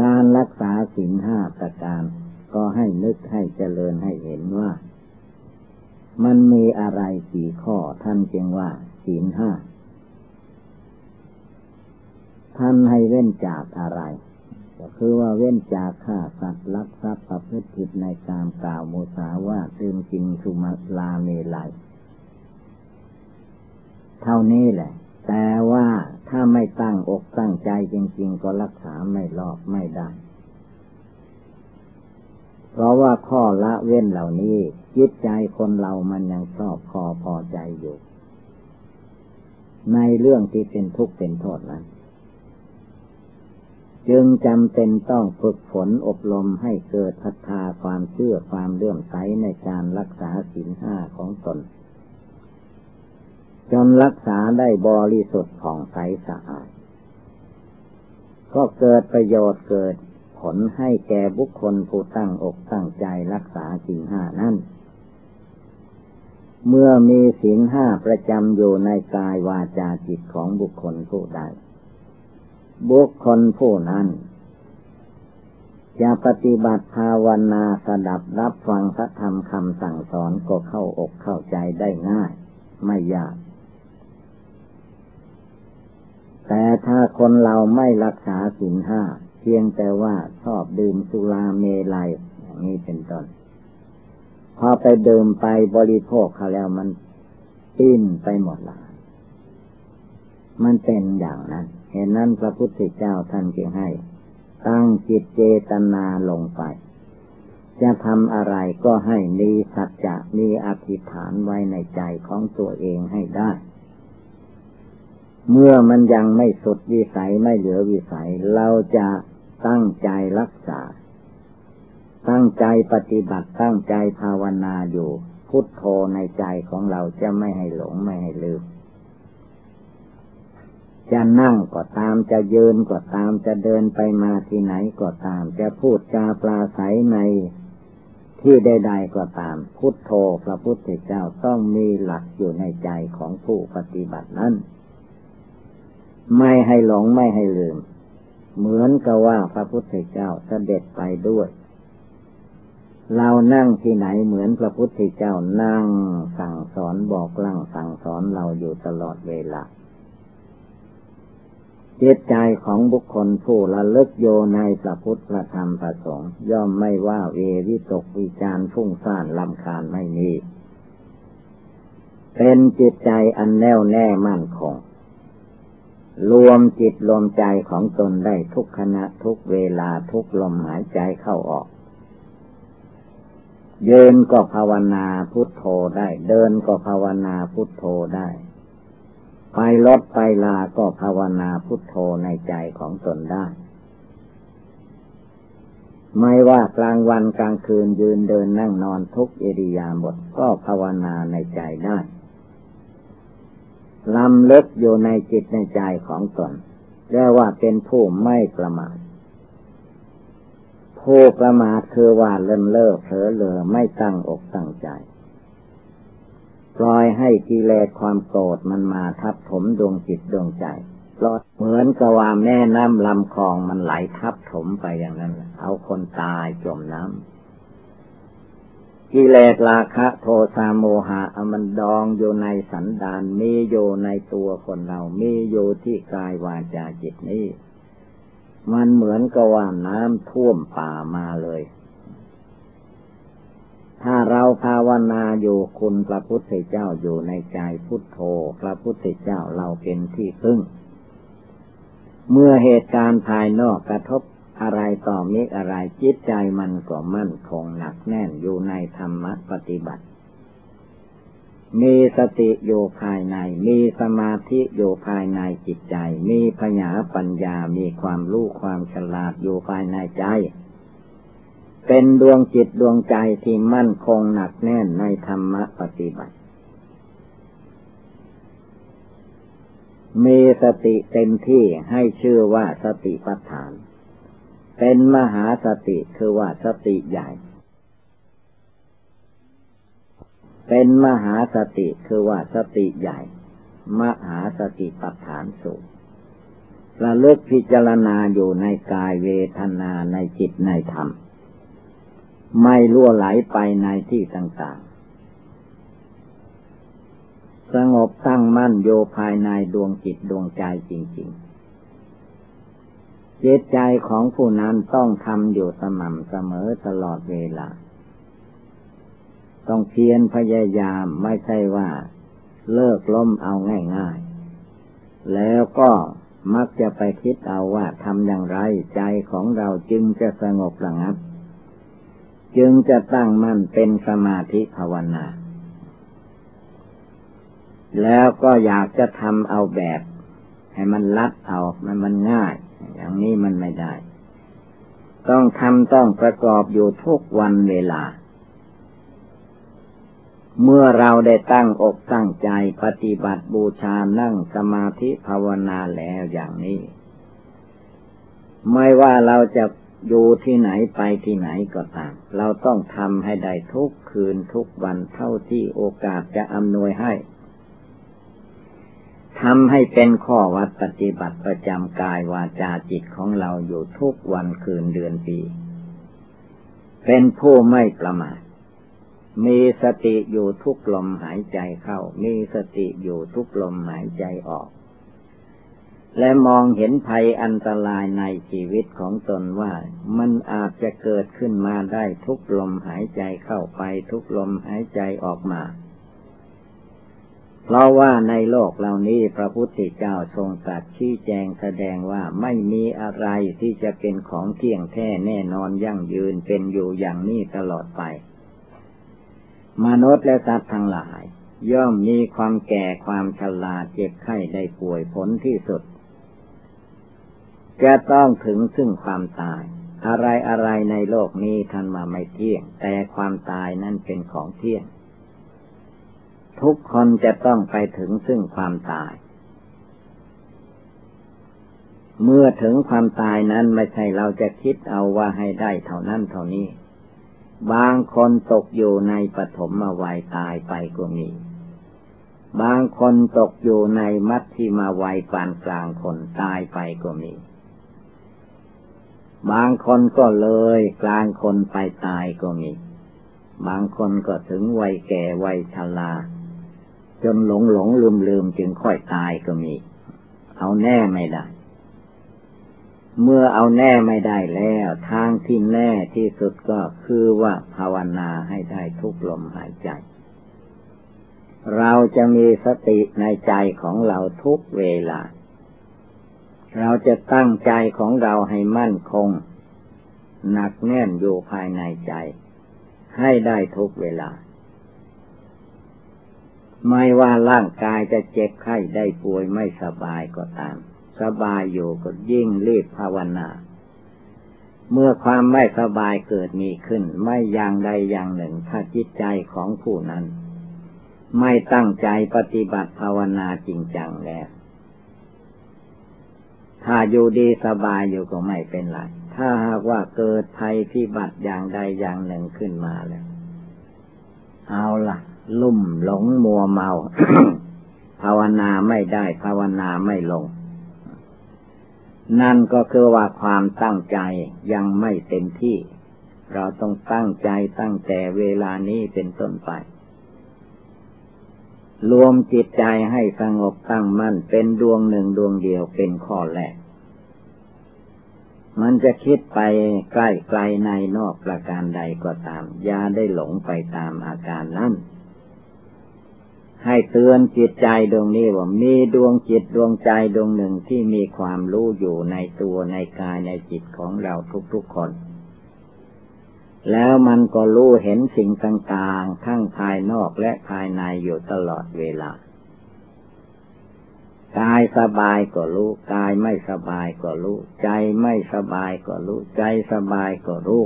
S1: การรักษาศีลห้าประการก็ให้นึกให้เจริญให้เห็นว่า มันมีอะไรกี่ข้อท่านจึงว่าศีลห้า ท่านให้เว้นจากอะไร ก็คือว่าเว้นจากฆ่าสัตว์ลักทรัพย์ประพฤติผิดในกามกล่าวโมสาว่าตื่มกินสุมาลาเมลัยเท่านี้แหละ แต่ว่าถ้าไม่ตั้งอกตั้งใจจริง ๆ ก็รักษาไม่รอบไม่ได้ เพราะว่าข้อละเว้นเหล่านี้จิตใจคนเรามันยังชอบพอพอใจอยู่ ในเรื่องที่เป็นทุกข์เป็นโทษนั้น จึงจำเป็นต้องฝึกฝนอบรมให้เกิดศรัทธาความเชื่อความเลื่อมใสในการรักษาศีลห้าของตน จนรักษาได้บริสุทธิ์ผ่องใสสะอาด ก็เกิดประโยชน์เกิดผลให้แก่บุคคลผู้ตั้งอกตั้งใจรักษาศีลห้านั้นเมื่อมีศีลห้าประจำอยู่ในกายวาจาจิตของบุคคลผู้ใด บุคคลผู้นั้น จะปฏิบัติภาวนาสดับรับฟังพระธรรมคำสั่งสอนก็เข้าอกเข้าใจได้ง่าย ไม่ยาก แต่ถ้าคนเราไม่รักษาสินห้า เพียงแต่ว่าชอบดื่มสุราเมลัยอย่างนี้เป็นต้นพอไปดื่มไปบริโภคเขาแล้วมันปิ้นไปหมดละมันเป็นอย่างนั้น เห็นนั้นพระพุทธเจ้าท่านจึงให้ ตั้งจิตเจตนาลงไป จะทำอะไรก็ให้มีสัจจะมีอธิษฐานไว้ในใจของตัวเองให้ได้ เมื่อมันยังไม่สุดวิสัยไม่เหลือวิสัย เราจะตั้งใจรักษา ตั้งใจปฏิบัติตั้งใจภาวนาอยู่ พุทโธในใจของเราจะไม่ให้หลงไม่ให้ลืม จะนั่งก็ตามจะยืนก็ตามจะเดินไปมาที่ไหนก็ตาม จะพูดจาปลาใสในที่ใดๆก็ตาม พุทโธพระพุทธเจ้าต้องมีหลักอยู่ในใจของผู้ปฏิบัตินั้น ไม่ให้หลงไม่ให้ลืม เหมือนกับว่าพระพุทธเจ้าเสด็จไปด้วย เรานั่งที่ไหนเหมือนพระพุทธเจ้านั่งสั่งสอนบอกลั่งสั่งสอนเราอยู่ตลอดเวลา จิตใจของบุคคลผู้ละลึกโยในพระพุทธพระธรรมพระสงฆ์ย่อมไม่ว่าเววิตกวิจารฟุ้งซ่านลำคาญไม่มี เป็นจิตใจอันแน่วแน่มั่นคง รวมจิตรวมใจของตนได้ทุกขณะทุกเวลาทุกลมหายใจเข้าออกเยินก็ภาวนาพุทโธได้ เดินก็ภาวนาพุทโธได้ ไปลดไปลาก็ภาวนาพุทโธในใจของตนได้ ไม่ว่ากลางวันกลางคืนยืนเดินนั่งนอนทุกเอริยาบถก็ภาวนาในใจได้ลำเลิกอยู่ในจิตในใจของตนเรียกว่าเป็นผู้ไม่ประมาทผู้ประมาทคือว่าเลินเล่อเผลอเลอไม่ตั้งอกตั้งใจ ปล่อยให้กิเลสความโกรธมันมาทับถมดวงจิตดวงใจเพราะเหมือนกับว่าแม่น้ำลำคลองมันไหลทับถมไปอย่างนั้น เอาคนตายจมน้ำกิเลสราคะ โทสะโมหะมันดองอยู่ในสันดานมีอยู่ในตัวคนเรามีอยู่ที่กายวาจาจิตนี้ มันเหมือนกับว่าน้ำท่วมป่ามาเลย ถ้าเราภาวนาอยู่คุณพระพุทธเจ้าอยู่ในใจพุทโธพระพุทธเจ้าเราเป็นที่พึ่ง เมื่อเหตุการณ์ภายนอกกระทบอะไรต่อมิอะไรจิตใจมันก็มั่นคงหนักแน่นอยู่ในธรรมปฏิบัติ มีสติอยู่ภายใน มีสมาธิอยู่ภายในจิตใจ มีปัญญาปัญญา มีความรู้ความฉลาดอยู่ภายในใจ เป็นดวงจิตดวงใจที่มั่นคงหนักแน่นในธรรมปฏิบัติ มีสติเต็มที่ให้ชื่อว่าสติปัฏฐาน เป็นมหาสติคือว่าสติใหญ่ เป็นมหาสติคือว่าสติใหญ่ มหาสติปัฏฐานสูงระลึกพิจารณาอยู่ในกายเวทนาในจิตในธรรม ไม่ล่วไหลไปในที่ต่างๆ สงบตั้งมั่นโยภายในดวงจิตดวงใจจริงๆ จิตใจของผู้นั้นต้องทำอยู่สม่ำเสมอตลอดเวลา ต้องเพียรพยายามไม่ใช่ว่า เลิกล้มเอาง่ายๆ แล้วก็มักจะไปคิดเอาว่าทำอย่างไรใจของเราจึงจะสงบระงับ จึงจะตั้งมั่นเป็นสมาธิภาวนา แล้วก็อยากจะทำเอาแบบ ให้มันลัดเอามันมันง่าย อย่างนี้มันไม่ได้ ต้องทำต้องประกอบอยู่ทุกวันเวลา เมื่อเราได้ตั้งอกตั้งใจปฏิบัติบูชานั่งสมาธิภาวนาแล้วอย่างนี้ ไม่ว่าเราจะ อยู่ที่ไหนไปที่ไหนก็ตาม เราต้องทำให้ได้ทุกคืนทุกวันเท่าที่โอกาสจะอำนวยให้ทำให้เป็นข้อวัดปฏิบัติประจำกายวาจาจิตของเราอยู่ทุกวันคืนเดือนปี เป็นผู้ไม่ประมาท มีสติอยู่ทุกลมหายใจเข้า มีสติอยู่ทุกลมหายใจออก และมองเห็นภัยอันตรายในชีวิตของตนว่ามันอาจจะเกิดขึ้นมาได้ทุกลมหายใจเข้าไปทุกลมหายใจออกมา เพราะว่าในโลกเหล่านี้พระพุทธเจ้าทรงตรัสชี้แจงแสดงว่าไม่มีอะไรที่จะเป็นของเที่ยงแท้แน่นอนยั่งยืนเป็นอยู่อย่างนี้ตลอดไป มนุษย์และสัตว์ทั้งหลาย ย่อมมีความแก่ความชราเจ็บไข้ได้ป่วยผลที่สุด จะต้องถึงซึ่งความตาย อะไรอะไรในโลกนี้ท่านมาไม่เที่ยง แต่ความตายนั้นเป็นของเที่ยง ทุกคนจะต้องไปถึงซึ่งความตาย เมื่อถึงความตายนั้นไม่ใช่เราจะคิดเอาว่าให้ได้เท่านั้นเท่านี้ บางคนตกอยู่ในปฐมวัยตายไปก็มีบางคนตกอยู่ในมัธยิมาวัยปานกลางคนตายไปก็มี บางคนก็เลยกลางคนไปตายก็มี บางคนก็ถึงวัยแก่วัยชราจนหลงหลงลืมลืมจึงค่อยตายก็มี เอาแน่ไม่ได้ เมื่อเอาแน่ไม่ได้แล้ว ทางที่แน่ที่สุดก็คือว่าภาวนาให้ได้ทุกลมหายใจ เราจะมีสติในใจของเราทุกเวลา เราจะตั้งใจของเราให้มั่นคง หนักแน่นอยู่ภายในใจ ให้ได้ทุกเวลา ไม่ว่าร่างกายจะเจ็บไข้ได้ป่วยไม่สบายก็ตาม สบายอยู่ก็ยิ่งรีบภาวนา เมื่อความไม่สบายเกิดมีขึ้น ไม่อย่างใดอย่างหนึ่งถ้าจิตใจของผู้นั้น ไม่ตั้งใจปฏิบัติภาวนาจริงจังแล้ว ถ้าอยู่ดีสบายอยู่ก็ไม่เป็นไร ถ้าหากว่าเกิดภัยพิบัติอย่างใดอย่างหนึ่งขึ้นมาแล้ว เอาละลุ่มหลงมัวเมา ภาวนาไม่ได้ภาวนาไม่ลง นั่นก็คือว่าความตั้งใจยังไม่เต็มที่ เราต้องตั้งใจตั้งแต่เวลานี้เป็นต้นไป รวมจิตใจให้สงบตั้งมั่นเป็นดวงหนึ่งดวงเดียวเป็นข้อแรก มันจะคิดไปใกล้ไกลในนอกประการใดก็ตาม อย่าได้หลงไปตามอาการนั้นให้เตือนจิตใจดวงนี้ว่ามีดวงจิตดวงใจดวงหนึ่งที่มีความรู้อยู่ในตัวในกายในจิตของเราทุกๆคน แล้วมันก็รู้เห็นสิ่งต่างๆ ทั้งภายนอกและภายในอยู่ตลอดเวลากายสบายก็รู้กายไม่สบายก็รู้ ใจไม่สบายก็รู้ ใจสบายก็รู้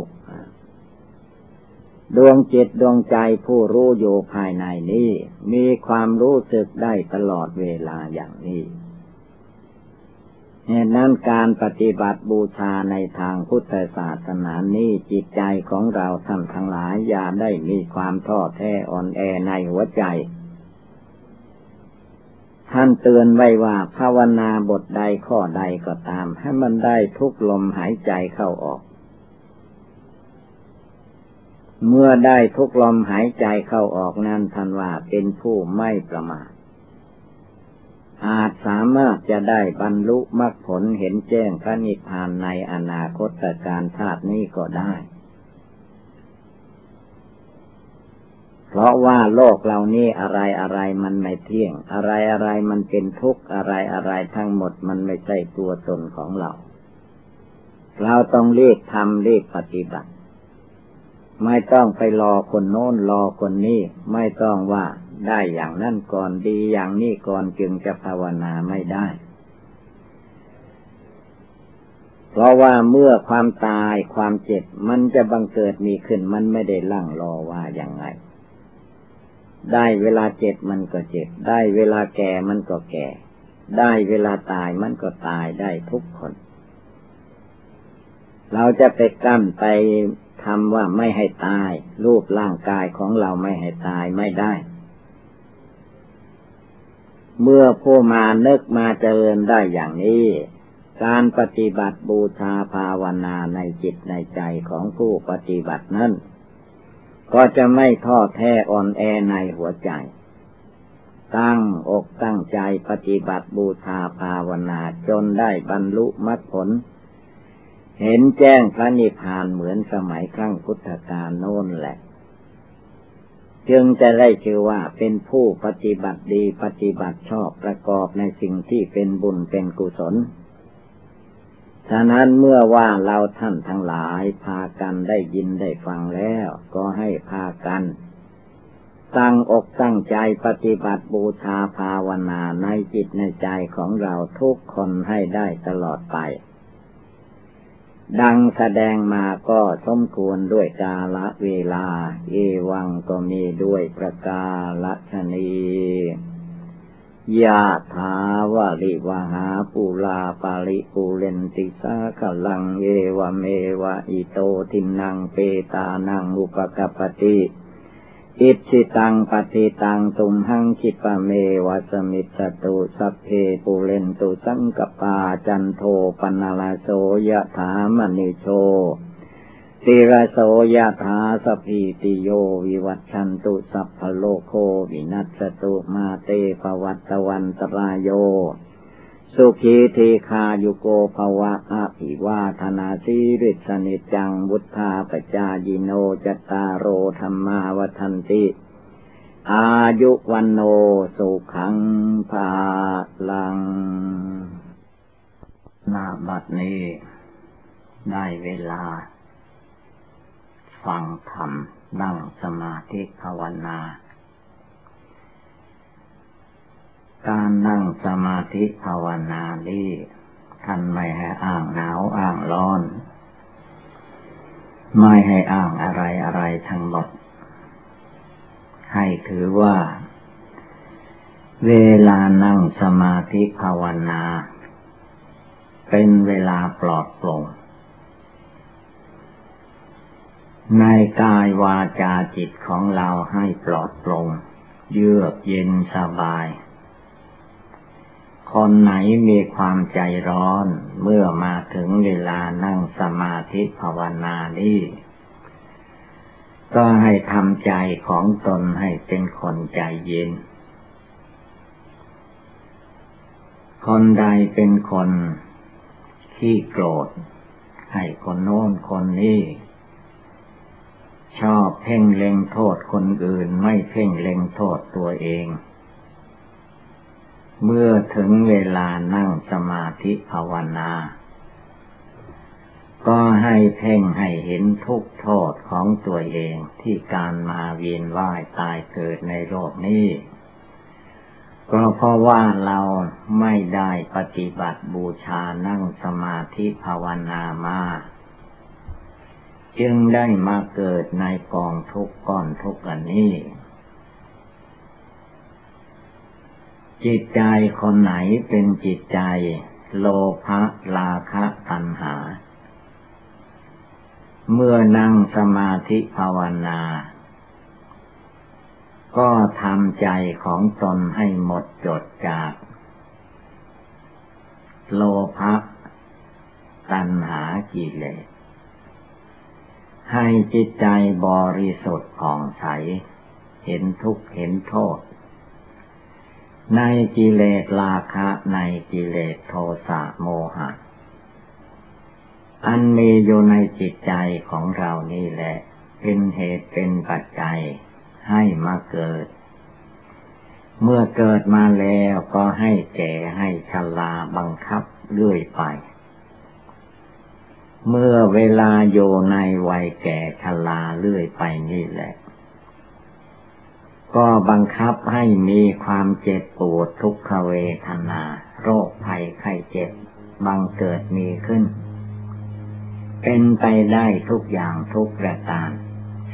S1: ดวงจิตดวงใจผู้รู้อยู่ภายในนี้ มีความรู้สึกได้ตลอดเวลาอย่างนี้ เหตุนั้นการปฏิบัติบูชาในทางพุทธศาสนานี้จิตใจของเราท่านทั้งหลายอย่าได้มีความท้อแท้อ่อนแอในหัวใจ ท่านเตือนไว้ว่าภาวนาบทใดข้อใดก็ตาม ให้มันได้ทุกลมหายใจเข้าออก เมื่อได้ทุกลมหายใจเข้าออกนั้นทันว่าเป็นผู้ไม่ประมาท อาจสามารถจะได้บรรลุมรรคผลเห็นแจ้งพระนิพพานในอนาคตการชาตินี้ก็ได้ เพราะว่าโลกเหล่านี้อะไรอะไรมันไม่เที่ยง อะไรอะไรมันเป็นทุกข์อะไรอะไรทั้งหมดมันไม่ใช่ตัวตนของเรา เราต้องเรีบทำเรีบปฏิบัติ ไม่ต้องไปรอคนโน้นรอคนนี้ ไม่ต้องว่า ได้อย่างนั้นก่อนดีอย่างนี้ก่อนจึงจะภาวนาไม่ได้ เพราะว่าเมื่อความตายความเจ็บมันจะบังเกิดมีขึ้นมันไม่ได้ลั่งรอว่าอย่างไง ได้เวลาเจ็บมันก็เจ็บ ได้เวลาแก่มันก็แก่ ได้เวลาตายมันก็ตายได้ทุกคน เราจะไปกั้นไปทำว่าไม่ให้ตาย รูปร่างกายของเราไม่ให้ตายไม่ได้ เมื่อผู้มานึกมาเจริญได้อย่างนี้ การปฏิบัติบูชาภาวนาในจิตในใจของผู้ปฏิบัตินั้น ก็จะไม่ท้อแท้อ่อนแอในหัวใจ ตั้งอกตั้งใจปฏิบัติบูชาภาวนาจนได้บรรลุมรรคผล เห็นแจ้งพระนิพพานเหมือนสมัยครั้งพุทธกาลโน้นแหละ จึงจะได้ชื่อว่าเป็นผู้ปฏิบัติดีปฏิบัติชอบประกอบในสิ่งที่เป็นบุญเป็นกุศล ฉะนั้นเมื่อว่าเราท่านทั้งหลายพากันได้ยินได้ฟังแล้วก็ให้พากัน ตั้งอกตั้งใจปฏิบัติบูชาภาวนาในจิตในใจของเราทุกคนให้ได้ตลอดไป ดังแสดงมาก็สมควรด้วยกาละเวลา เอวังก็มีด้วยประกาละชนียะถาวาลิวหาปูลาปาลิปูเรนติสาขลังเอวเมวะอิโตทินังเปตานังอุปกปติ อิชิตังปฏิตังตุมหังคิปะเมวะสมิจตุสัพเพปุเรนตุสังกปาจันโทปนาลาโสยะถามณิโชติระโสยะถาสพีติโยวิวัตชันตุสัพพโลโควินัสตุมาเตปวัตตวันตรายโย สุขีเทคายุโกภวะอาภิวาธนาสีริสนิจังบุธาปจายิโนจตารโรธรรมาวทันติ อายุวันโนสุขังภาลัง นาบัดนี้ ได้เวลา ฟังธรรมนั่งสมาธิภาวนา การนั่งสมาธิภาวนานี้ท่านไม่ให้อ้างหนาวอ้างร้อน ไม่ให้อ้างอะไรอะไรทั้งหมด ให้ถือว่า เวลานั่งสมาธิภาวนา เป็นเวลาปลอดโปร่งในกายวาจาจิตของเราให้ปลอดโปร่งเยือกเย็นสบาย คนไหนมีความใจร้อนเมื่อมาถึงเวลานั่งสมาธิภาวนานี้ก็ให้ทำใจของตนให้เป็นคนใจเย็น คนใดเป็นคนขี้โกรธ ให้คนโน้นคนนี้ ชอบเพ่งเล็งโทษคนอื่นไม่เพ่งเล็งโทษตัวเอง เมื่อถึงเวลานั่งสมาธิภาวนา ก็ให้เพ่งให้เห็นทุกโทษของตัวเองที่การมาเวียนว่ายตายเกิดในโลกนี้ ก็เพราะว่าเราไม่ได้ปฏิบัติบูชานั่งสมาธิภาวนามาจึงได้มาเกิดในกองทุกก้อนทุกอันนี้ จิตใจคนไหนเป็นจิตใจ โลภะลาคะตัณหา เมื่อนั่งสมาธิภาวนา ก็ทำใจของตนให้หมดจดจาก โลภะตัณหากิเลสให้จิตใจบริสุทธิ์ผ่องใส เห็นทุกข์เห็นโทษ ในกิเลสราคะในกิเลสโทสะโมหะ อันมีอยู่ในจิตใจของเรานี่แหละ เป็นเหตุเป็นปัจจัยให้มาเกิด เมื่อเกิดมาแล้วก็ให้แก่ให้ชลาบังคับเรื่อยไป เมื่อเวลาอยู่ในวัยแก่ชราเรื่อยไปนี่แหละ ก็บังคับให้มีความเจ็บปวดทุกขเวทนา โรคภัยไข้เจ็บ บังเกิดมีขึ้น เป็นไปได้ทุกอย่างทุกประการ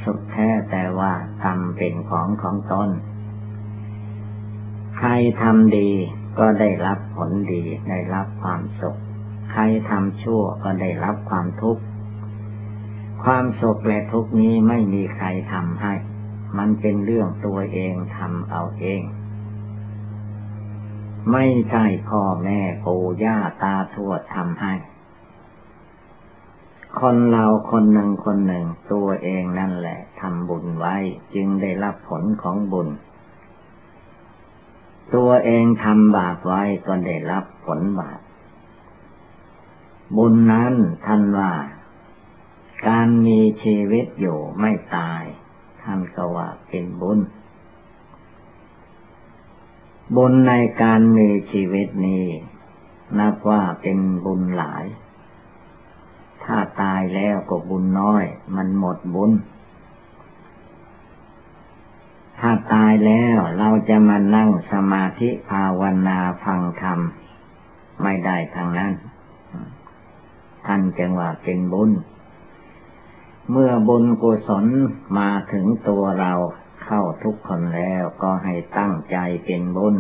S1: สุดแท้แต่ว่าทำเป็นของของตนใครทำดีก็ได้รับผลดีได้รับความสุข ใครทำชั่วก็ได้รับความทุกข์ ความสุขและทุกข์นี้ไม่มีใครทำให้ มันเป็นเรื่องตัวเองทำเอาเอง ไม่ใช่พ่อแม่ปู่ย่าตาทวดทำให้ คนเราคนหนึ่งคนหนึ่งตัวเองนั่นแหละทำบุญไว้จึงได้รับผลของบุญ ตัวเองทำบาปไว้ก็ได้รับผลบาปบุญนั้นท่านว่า การมีชีวิตอยู่ไม่ตาย ท่านก็ว่าเป็นบุญ บุญในการมีชีวิตนี้ นับว่าเป็นบุญหลาย ถ้าตายแล้วก็บุญน้อย มันหมดบุญ ถ้าตายแล้วเราจะมานั่งสมาธิภาวนาฟังธรรม ไม่ได้ทางนั้น ท่านจึงว่าเป็นบุญ เมื่อบุญกุศลมาถึงตัวเราเข้าทุกคนแล้วก็ให้ตั้งใจเป็นบุญ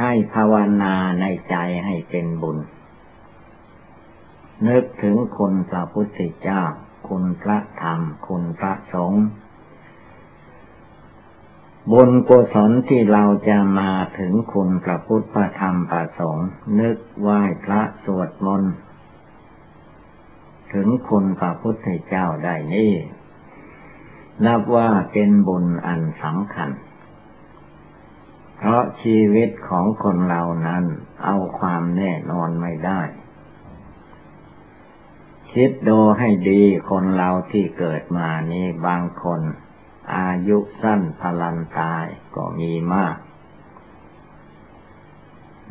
S1: ให้ภาวนาในใจให้เป็นบุญ นึกถึงคุณพระพุทธเจ้า คุณพระธรรม คุณพระสงฆ์บุญกุศลที่เราจะมาถึงคุณพระพุทธพระธรรมพระสงฆ์นึกไหว้พระสวดมนต์ ถึงคุณพระพุทธเจ้าได้นี่ นับว่าเป็นบุญอันสำคัญ เพราะชีวิตของคนเรานั้นเอาความแน่นอนไม่ได้ คิดดูให้ดีคนเราที่เกิดมานี้บางคน อายุสั้นพลันตายก็มีมาก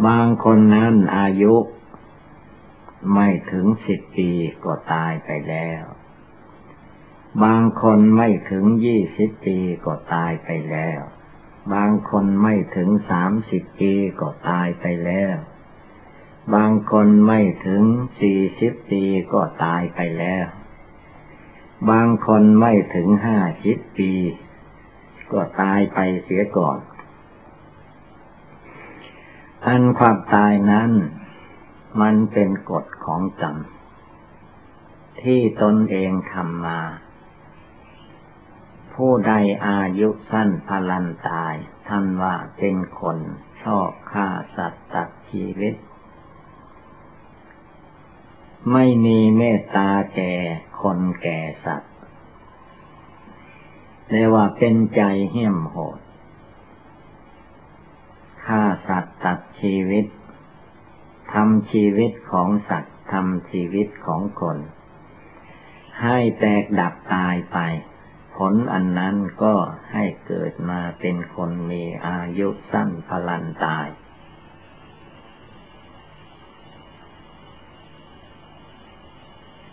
S1: บางคนนั้นอายุ ไม่ถึงสิบปีก็ตายไปแล้ว บางคนไม่ถึงยี่สิบปีก็ตายไปแล้ว บางคนไม่ถึงสามสิบปีก็ตายไปแล้ว บางคนไม่ถึงสี่สิบปีก็ตายไปแล้ว บางคนไม่ถึงห้าสิบปี ก็ตายไปเสียก่อนอันความตายนั้น มันเป็นกฎของกรรมที่ตนเองทำมา ผู้ใดอายุสั้นพลันตายท่านว่าเป็นคนชอบฆ่าสัตว์ตัดชีวิต ไม่มีเมตตาแก่คนแก่สัตว์เรียกว่าเป็นใจเหี้ยมโหดฆ่าสัตว์ตัดชีวิต ทำชีวิตของสัตว์ทำชีวิตของคน ให้แตกดับตายไป ผลอันนั้นก็ให้เกิดมาเป็นคนมีอายุสั้นพลันตาย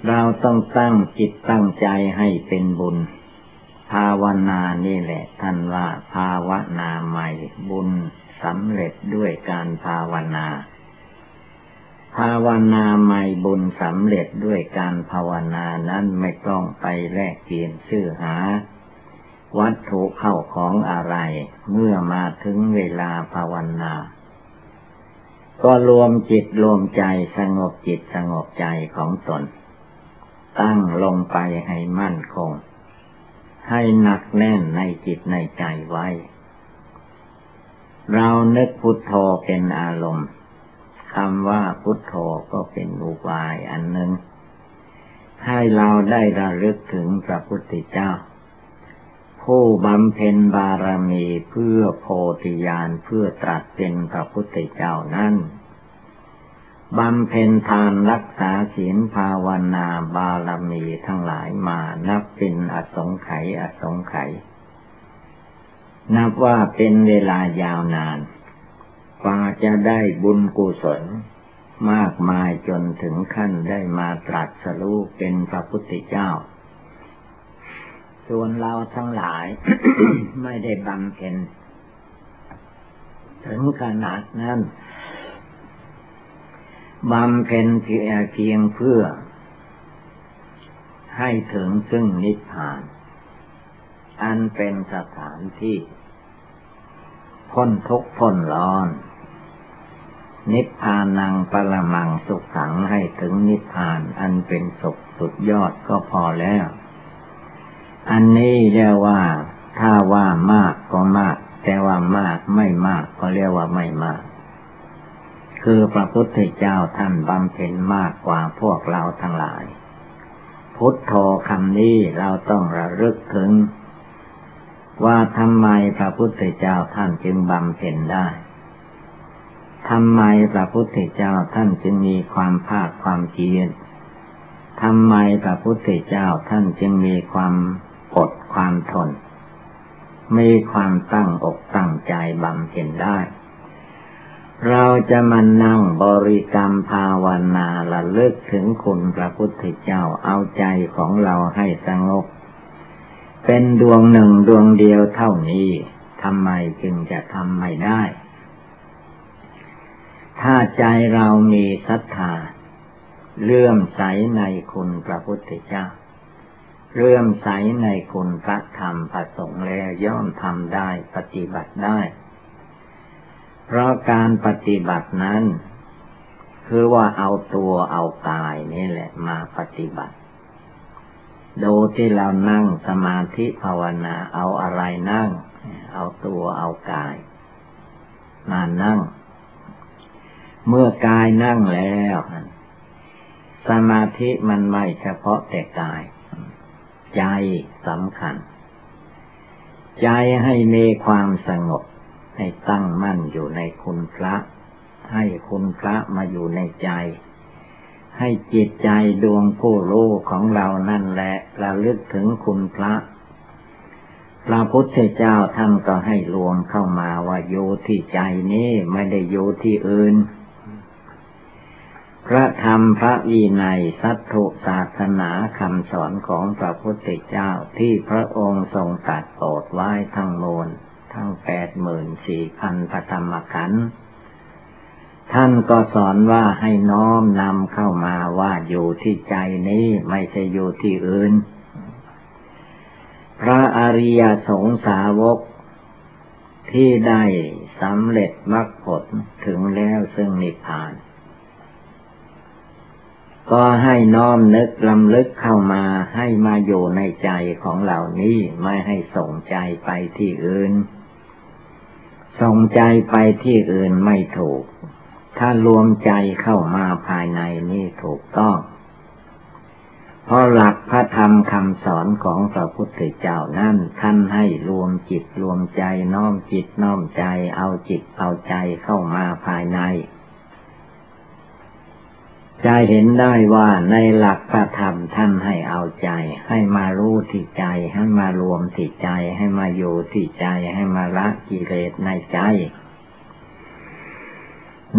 S1: เราต้องตั้งจิตตั้งใจให้เป็นบุญ ภาวนานี่แหละท่านว่าภาวนาใหม่บุญสำเร็จด้วยการภาวนา ภาวนาไม่บุญสำเร็จด้วยการภาวนานั้นไม่ต้องไปแลกเปลี่ยนชื่อหา วัตถุเข้าของอะไร เมื่อมาถึงเวลาภาวนา ก็รวมจิตรวมใจสงบจิตสงบใจของตน ตั้งลงไปให้มั่นคง ให้หนักแน่นในจิตในใจไว้ เรานึกพุทโธเป็นอารมณ์ คำว่าพุทโธก็เป็นอุบายอันหนึ่ง ให้เราได้ระลึกถึงพระพุทธเจ้า ผู้บำเพ็ญบารมีเพื่อโพธิญาณเพื่อตรัสเป็นพระพุทธเจ้านั้นบำเพ็ญทานรักษาศีลภาวนาบารมีทั้งหลายมานับเป็นอสงไขยอสงไขยนับว่าเป็นเวลายาวนาน กว่าจะได้บุญกุศล มากมายจนถึงขั้นได้มาตรัสรู้เป็นพระพุทธเจ้า ส่วนเราทั้งหลายไม่ได้บำเพ็ญถึงขนาดนั้นบำเพ็ญเพียเพียงเพื่อ ให้ถึงซึ่งนิพพาน อันเป็นสถานที่พ้นทุกข์พ้นร้อน นิพพานังปรมังสุขขังให้ถึงนิพพานอันเป็นสุขสุดยอดก็พอแล้ว อันนี้เรียกว่าถ้าว่ามากก็มาก แต่ว่ามากไม่มากก็เรียกว่าไม่มาก คือพระพุทธเจ้าท่านบำเพ็ญมากกว่าพวกเราทั้งหลาย พุทโธคำนี้เราต้องระลึกถึง ว่าทำไมพระพุทธเจ้าท่านจึงบำเพ็ญได้ ทำไมพระพุทธเจ้าท่านจึงมีความภาคความเพียรทำไมพระพุทธเจ้าท่านจึงมีความอดความทน มีความตั้งอกตั้งใจบำเพ็ญได้ เราจะมานั่งบริกรรมภาวนาละลึกถึงคุณพระพุทธเจ้าเอาใจของเราให้สงบ เป็นดวงหนึ่งดวงเดียวเท่านี้ทำไมจึงจะทำไม่ได้ ถ้าใจเรามีศรัทธาเลื่อมใสในคุณพระพุทธเจ้า เลื่อมใสในคุณพระธรรมพระสงฆ์แล้วย่อมทำได้ปฏิบัติได้ เพราะการปฏิบัตินั้น คือว่าเอาตัวเอากายนี่แหละมาปฏิบัติดูที่เรานั่งสมาธิภาวนาเอาอะไรนั่ง เอาตัวเอากาย มานั่ง เมื่อกายนั่งแล้วสมาธิมันไม่เฉพาะแต่กาย ใจสำคัญ ใจให้มีความสงบ ให้ตั้งมั่นอยู่ในคุณพระ ให้คุณพระมาอยู่ในใจ ให้จิตใจดวงผู้รู้ของเรานั่นแหละระลึกถึงคุณพระพระพุทธเจ้าท่านก็ให้รวมเข้ามาว่าโยที่ใจนี้ไม่ได้โยที่อื่น พระธรรมพระวินัยสัตถุศาสนาคำสอนของพระพุทธเจ้าที่พระองค์ทรงตัดโปรดไว้ทั้งมวลทั้งแปดหมื่นสี่พันพระธรรมขันธ์ท่านก็สอนว่าให้น้อมนำเข้ามาว่าอยู่ที่ใจนี้ไม่ใช่อยู่ที่อื่น พระอริยสงสาวกที่ได้สำเร็จมรรคผลถึงแล้วซึ่งนิพพาน ก็ให้น้อมนึกลำลึกเข้ามาให้มาอยู่ในใจของเหล่านี้ไม่ให้ส่งใจไปที่อื่น ส่งใจไปที่อื่นไม่ถูก ถ้ารวมใจเข้ามาภายในนี่ถูกต้อง เพราะหลักพระธรรมคำสอนของพระพุทธเจ้านั่นท่านให้รวมจิตรวมใจน้อมจิตน้อมใจเอาจิตเอาใจเข้ามาภายใน จะเห็นได้ว่าในหลักพระธรรมท่านให้เอาใจ ให้มารู้ที่ใจ ให้มารวมที่ใจ ให้มาอยู่ที่ใจ ให้มาละกิเลสในใจ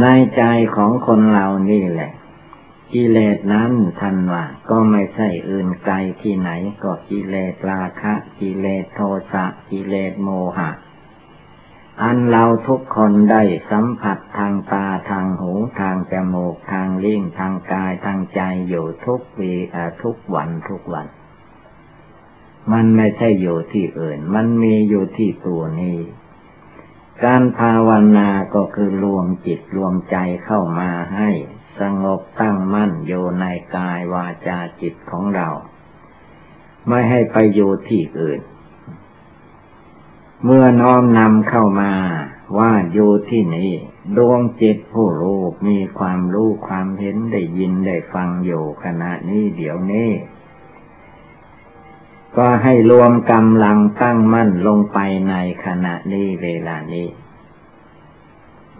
S1: ในใจของคนเรานี่แหละ กิเลสนั้นท่านว่าก็ไม่ใช่อื่นไกลที่ไหน ก็กิเลสราคะ กิเลสโทสะกิเลสโมหะ อันเราทุกคนได้สัมผัสทางตาทางหูทางจมูกทางลิ้นทางกายทางใจอยู่ทุกวีทุกวันทุกวัน มันไม่ใช่อยู่ที่อื่น มันมีอยู่ที่ตัวนี้ การภาวนาก็คือรวมจิตรวมใจเข้ามาให้สงบตั้งมั่นอยู่ในกายวาจาจิตของเรา ไม่ให้ไปอยู่ที่อื่น เมื่อน้อมนำเข้ามาว่าอยู่ที่นี่ดวงจิตผู้รู้มีความรู้ความเห็นได้ยินได้ฟังอยู่ขณะนี้เดี๋ยวนี้ ก็ให้รวมกำลังตั้งมั่นลงไปในขณะนี้เวลานี้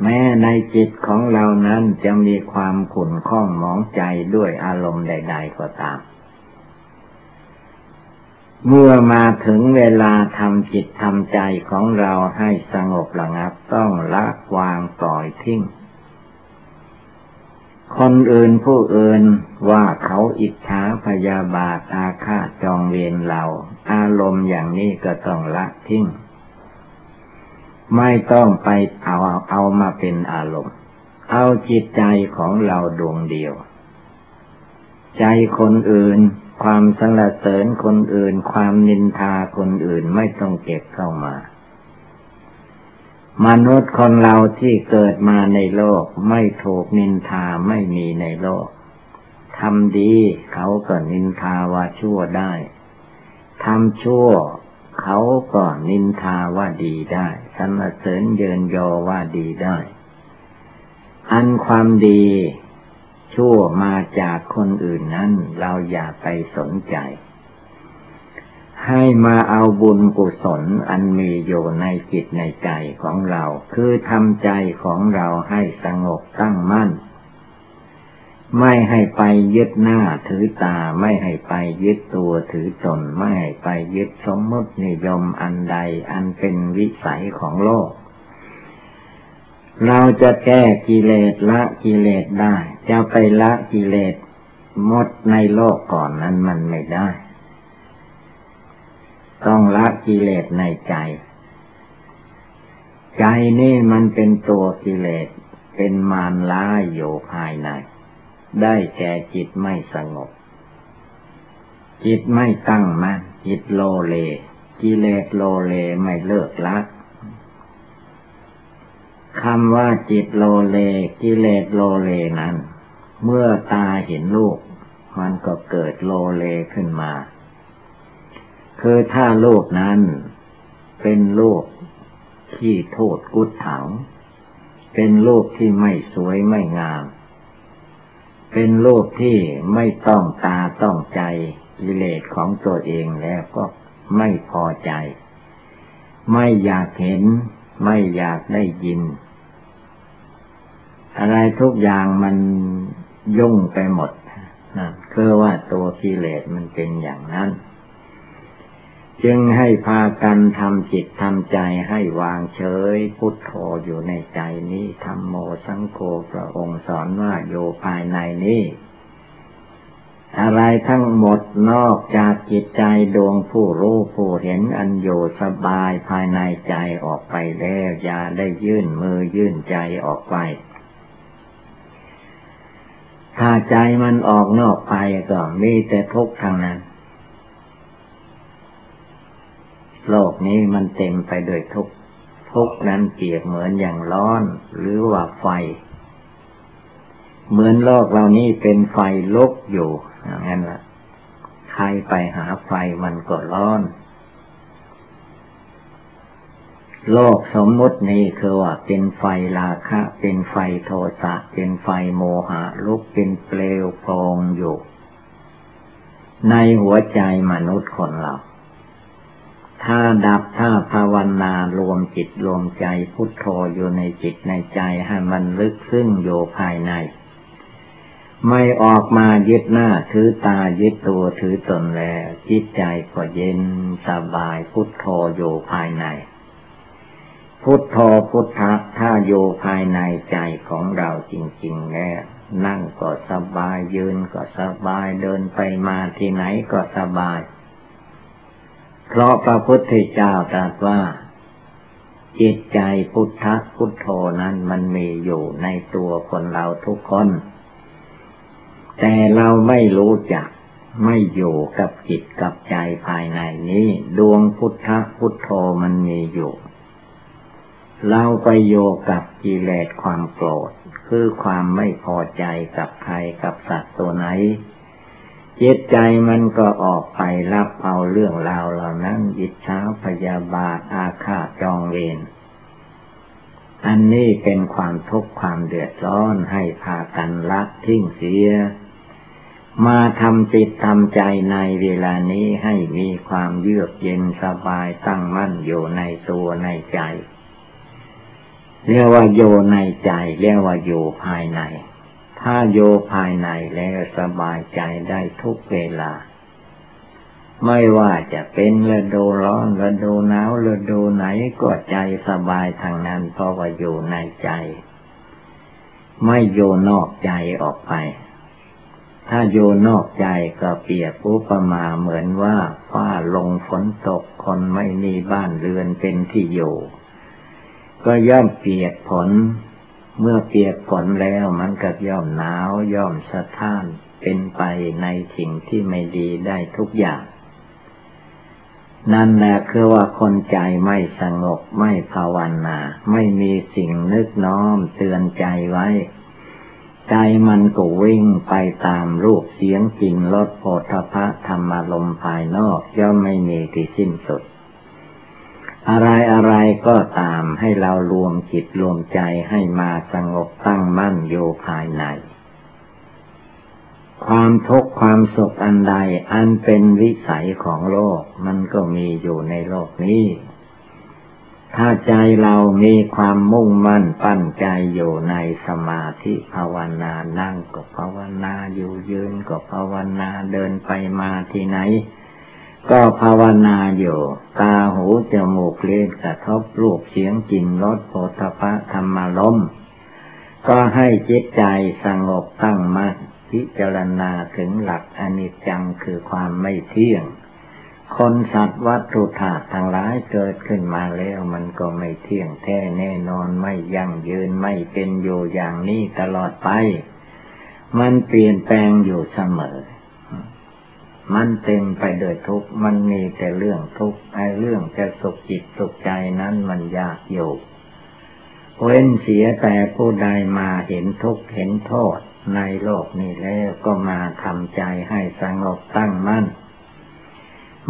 S1: แม้ในจิตของเรานั้นจะมีความขุ่นข้องหมองใจด้วยอารมณ์ใด ๆ ก็ตาม เมื่อมาถึงเวลาทำจิตทำใจของเราให้สงบระงับต้องละวางปล่อยทิ้ง คนอื่นผู้อื่นว่าเขาอิจฉาพยาบาทอาฆาตจองเวียนเรา อารมณ์อย่างนี้ก็ต้องละทิ้ง ไม่ต้องไปเอาเอามาเป็นอารมณ์ เอาจิตใจของเราดวงเดียว ใจคนอื่น ความสรรเสริญคนอื่น ความนินทาคนอื่นไม่ต้องเก็บเข้ามา มนุษย์คนเราที่เกิดมาในโลกไม่ถูกนินทาไม่มีในโลกทำดีเขาก็นินทาว่าชั่วได้ทำชั่วเขาก็นินทาว่าดีได้สรรเสริญเยินยอว่าดีได้ อันความดี ชั่วมาจากคนอื่นนั้นเราอย่าไปสนใจ ให้มาเอาบุญกุศลอันมีอยู่ในจิตในใจของเรา คือทำใจของเราให้สงบตั้งมั่น ไม่ให้ไปยึดหน้าถือตาไม่ให้ไปยึดตัวถือตนไม่ให้ไปยึดสมมตินิยมอันใดอันเป็นวิสัยของโลก เราจะแก้กิเลสละกิเลสได้ จะไปละกิเลสหมดในโลกก่อนนั้นมันไม่ได้ ต้องละกิเลสในใจ ใจนี่มันเป็นตัวกิเลสเป็นมารร้ายอยู่ภายใน ได้แก่จิตไม่สงบ จิตไม่ตั้งมั่นจิตโลเล กิเลสโลเลไม่เลิกละ คำว่าจิตโลเลกิเลสโลเลนั้น เมื่อตาเห็นรูป มันก็เกิดโลเลขึ้นมา คือถ้าลูกนั้น เป็นลูกที่โทษกุดถัง เป็นลูกที่ไม่สวยไม่งาม เป็นลูกที่ไม่ต้องตาต้องใจกิเลสของตัวเองแล้วก็ไม่พอใจ ไม่อยากเห็น ไม่อยากได้ยิน อะไรทุกอย่างมันยุ่งไปหมดนะคือว่าตัวกิเลสมันเป็นอย่างนั้น จึงให้พากันทำจิตทำใจให้วางเฉย พุทโธอยู่ในใจนี้ธรรมโมสังโฆพระองค์สอนว่าอยู่ภายในนี้ อะไรทั้งหมดนอกจากจิตใจดวงผู้รู้ผู้เห็นอันอยู่สบายภายในใจออกไปแล้วอย่าได้ยื่นมือยื่นใจออกไป ถ้าใจมันออกนอกไปก็มีแต่ทุกข์ทางนั้น โลกนี้มันเต็มไปด้วยทุกข์ทุกข์นั้นเปรียบเหมือนอย่างร้อนหรือว่าไฟ เหมือนโลกเรานี้เป็นไฟลุกอยู่ อย่างนั้นแหละใครไปหาไฟมันก็ร้อน โลกสมมุตินี้คือว่าเป็นไฟราคะ เป็นไฟโทสะ เป็นไฟโมหะ ลุกเป็นเปลวโพงอยู่ ในหัวใจมนุษย์คนเราถ้าดับถ้าภาวนารวมจิตรวมใจพุทโธอยู่ในจิตในใจให้มันลึกซึ้งอยู่ภายใน ไม่ออกมายึดหน้าถือตายึดตัวถือตนแล้ว จิตใจก็เย็นสบายพุทโธอยู่ภายใน พุทโธพุทธะถ้าอยู่ภายในใจของเราจริง ๆ แล้วนั่งก็สบายยืนก็สบายเดินไปมาที่ไหนก็สบาย เพราะพระพุทธเจ้าตรัสว่า จิตใจพุทธะพุทโธนั้นมันมีอยู่ในตัวคนเราทุกคน แต่เราไม่รู้จักไม่อยู่กับจิตกับใจภายในนี้ ดวงพุทธพุทโธมันมีอยู่ เราไปโยกับกิเลสความโกรธ คือความไม่พอใจกับใครกับสัตว์ตัวไหนจิตใจมันก็ออกไปรับเอาเรื่องราวเหล่านั้นยิจฉาพยาบาทอาฆาตจองเวรอันนี้เป็นความทุกข์ความเดือดร้อนให้พากันละทิ้งเสีย มาทำจิตทำใจในเวลานี้ให้มีความเยือกเย็นสบายตั้งมั่นอยู่ในตัวในใจ เรียกว่าโยในใจ เรียกว่าอยู่ภายใน ถ้าโยภายในแล้วสบายใจได้ทุกเวลา ไม่ว่าจะเป็นฤดูร้อนฤดูหนาวฤดูไหนก็ใจสบายทางนั้นเพราะว่าอยู่ในใจ ไม่โยนอกใจออกไป ถ้าอยู่นอกใจก็เปียกอุปมาเหมือนว่าฟ้าลงฝนตกคนไม่มีบ้านเรือนเป็นที่อยู่ ก็ย่อมเปียกฝนเมื่อเปียกฝนแล้วมันก็ย่อมหนาวย่อมสะท้านเป็นไปในสิ่งที่ไม่ดีได้ทุกอย่าง นั่นแหละคือว่าคนใจไม่สงบไม่ภาวนา ไม่มีสิ่งนึกน้อมเตือนใจไว้ ใจมันก็วิ่งไปตามรูปเสียงกลิ่นรสโผฏฐะธรรมารมภายนอกย่อมไม่มีที่สิ้นสุด อะไรอะไรก็ตามให้เรารวมจิตรวมใจให้มาสงบตั้งมั่นอยู่ภายใน ความทุกข์ความสุขอันใดอันเป็นวิสัยของโลกมันก็มีอยู่ในโลกนี้ ถ้าใจเรามีความมุ่งมั่นปั้นใจอยู่ในสมาธิภาวนานั่งก็ภาวนาอยู่ยืนก็ภาวนาเดินไปมาที่ไหน ก็ภาวนาอยู่ ตาหูจมูกเล่นกระทบรูปเสียงกลิ่นรสโผฏฐะธรรมลมก็ให้จิตใจสงบตั้งมั่นพิจารณาถึงหลักอนิจจังคือความไม่เที่ยง คนสัตว์วัตถุธาตุทั้งหลายเกิดขึ้นมาแล้วมันก็ไม่เที่ยงแท้แน่นอนไม่ยั่งยืนไม่เป็นอยู่อย่างนี้ตลอดไป มันเปลี่ยนแปลงอยู่เสมอ มันเต็มไปด้วยทุกข์มันมีแต่เรื่องทุกข์ไอ้เรื่องจะสุขจิตสุขใจนั้นมันยากอยู่ เว้นเสียแต่ผู้ใดมาเห็นทุกข์เห็นโทษในโลกนี้แล้วก็มาทำใจให้สงบตั้งมั่น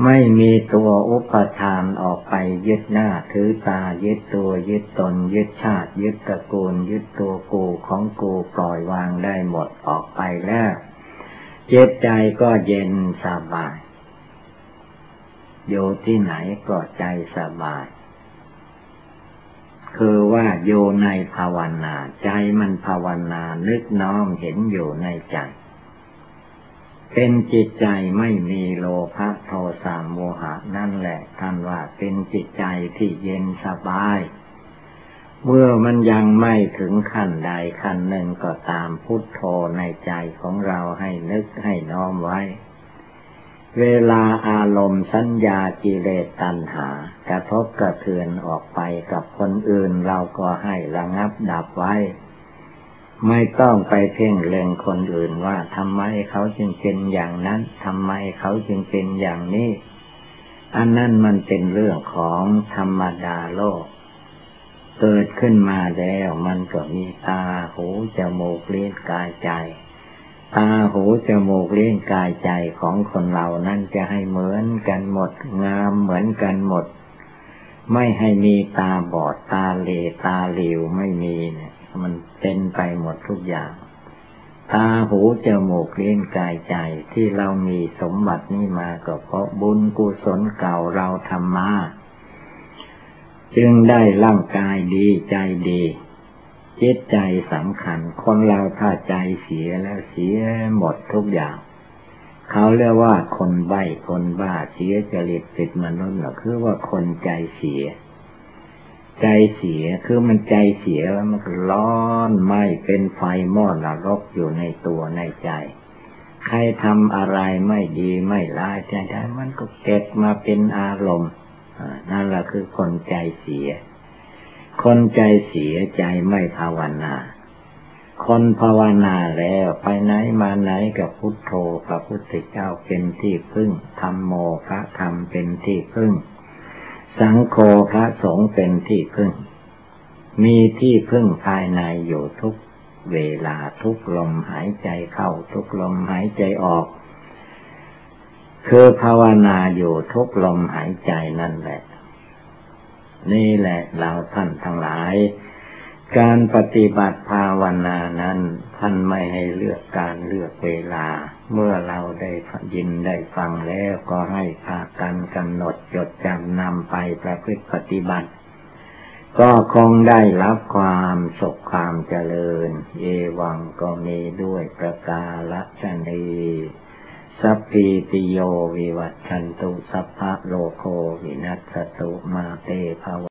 S1: ไม่มีตัวอุปทานออกไปยึดหน้าถือตายึดตัวยึดตน ยึดชาติ ยึดตระกูล ยึดตัวกูของกูปล่อยวางได้หมดออกไปแล้วเจ็บใจก็เย็นสบาย อยู่ที่ไหนก็ใจสบาย คือว่าอยู่ในภาวนา ใจมันภาวนานึกน้อมเห็นอยู่ในใจ เป็นจิตใจไม่มีโลภะโทสะโมหะนั่นแหละท่านว่าเป็นจิตใจที่เย็นสบาย เมื่อมันยังไม่ถึงขั้นใดขั้นหนึ่งก็ตามพุทโธในใจของเราให้นึกให้น้อมไว้ เวลาอารมณ์สัญญากิเลสตัณหา กระทบกระเทือนออกไปกับคนอื่นเราก็ให้ระงับดับไว้ ไม่ต้องไปเพ่งเล็งคนอื่นว่าทำไมเขาจึงเป็นอย่างนั้นทำไมเขาจึงเป็นอย่างนี้ อันนั้นมันเป็นเรื่องของธรรมดาโลก เกิดขึ้นมาแล้วมันก็มีตาหูจมูกเลี้ยงกายใจ ตาหูจมูกเลี้ยงกายใจของคนเรานั่นจะให้เหมือนกันหมด งามเหมือนกันหมด ไม่ให้มีตาบอดตาเลตาเหลวไม่มีเนี่ย มันเป็นไปหมดทุกอย่าง ตาหูจมูกเลี้ยงกายใจที่เรามีสมบัตินี่มาก็เพราะบุญกุศลเก่าเราทำมาจึงได้ร่างกายดีใจดีจิตใจสำคัญ คนเราถ้าใจเสียแล้วเสียหมดทุกอย่าง เขาเรียกว่าคนใบ้คนบ้าเสียจริตติดมนุษย์หรอคือว่าคนใจเสีย ใจเสียคือมันใจเสียแล้วมันร้อนไหมเป็นไฟมอดนรกอยู่ในตัวในใจ ใครทำอะไรไม่ดีไม่ร้ายใจได้มันก็เก็บมาเป็นอารมณ์นั่นแหละคือคนใจเสีย คนใจเสียใจไม่ภาวนา คนภาวนาแล้วไปไหนมาไหนกับพุทโธพระพุทธเจ้าเป็นที่พึ่งธรรมโมพระธรรมเป็นที่พึ่ง สังโฆพระสงฆ์เป็นที่พึ่ง มีที่พึ่งภายในอยู่ทุกเวลาทุกลมหายใจเข้าทุกลมหายใจออก คือภาวนาอยู่ทุกลมหายใจนั่นแหละ นี่แหละเราท่านทั้งหลาย การปฏิบัติภาวนานั้น ท่านไม่ให้เลือกการเลือกเวลา เมื่อเราได้ยินได้ฟังแล้วก็ให้พากันกำหนดจดจำนำไปประพฤติปฏิบัติ ก็คงได้รับความสุขความเจริญ เอวังก็มีด้วยประกาศนีสัพพิติโยวิวัตชันตุสัพพะโลโควินัสตุมาเตภว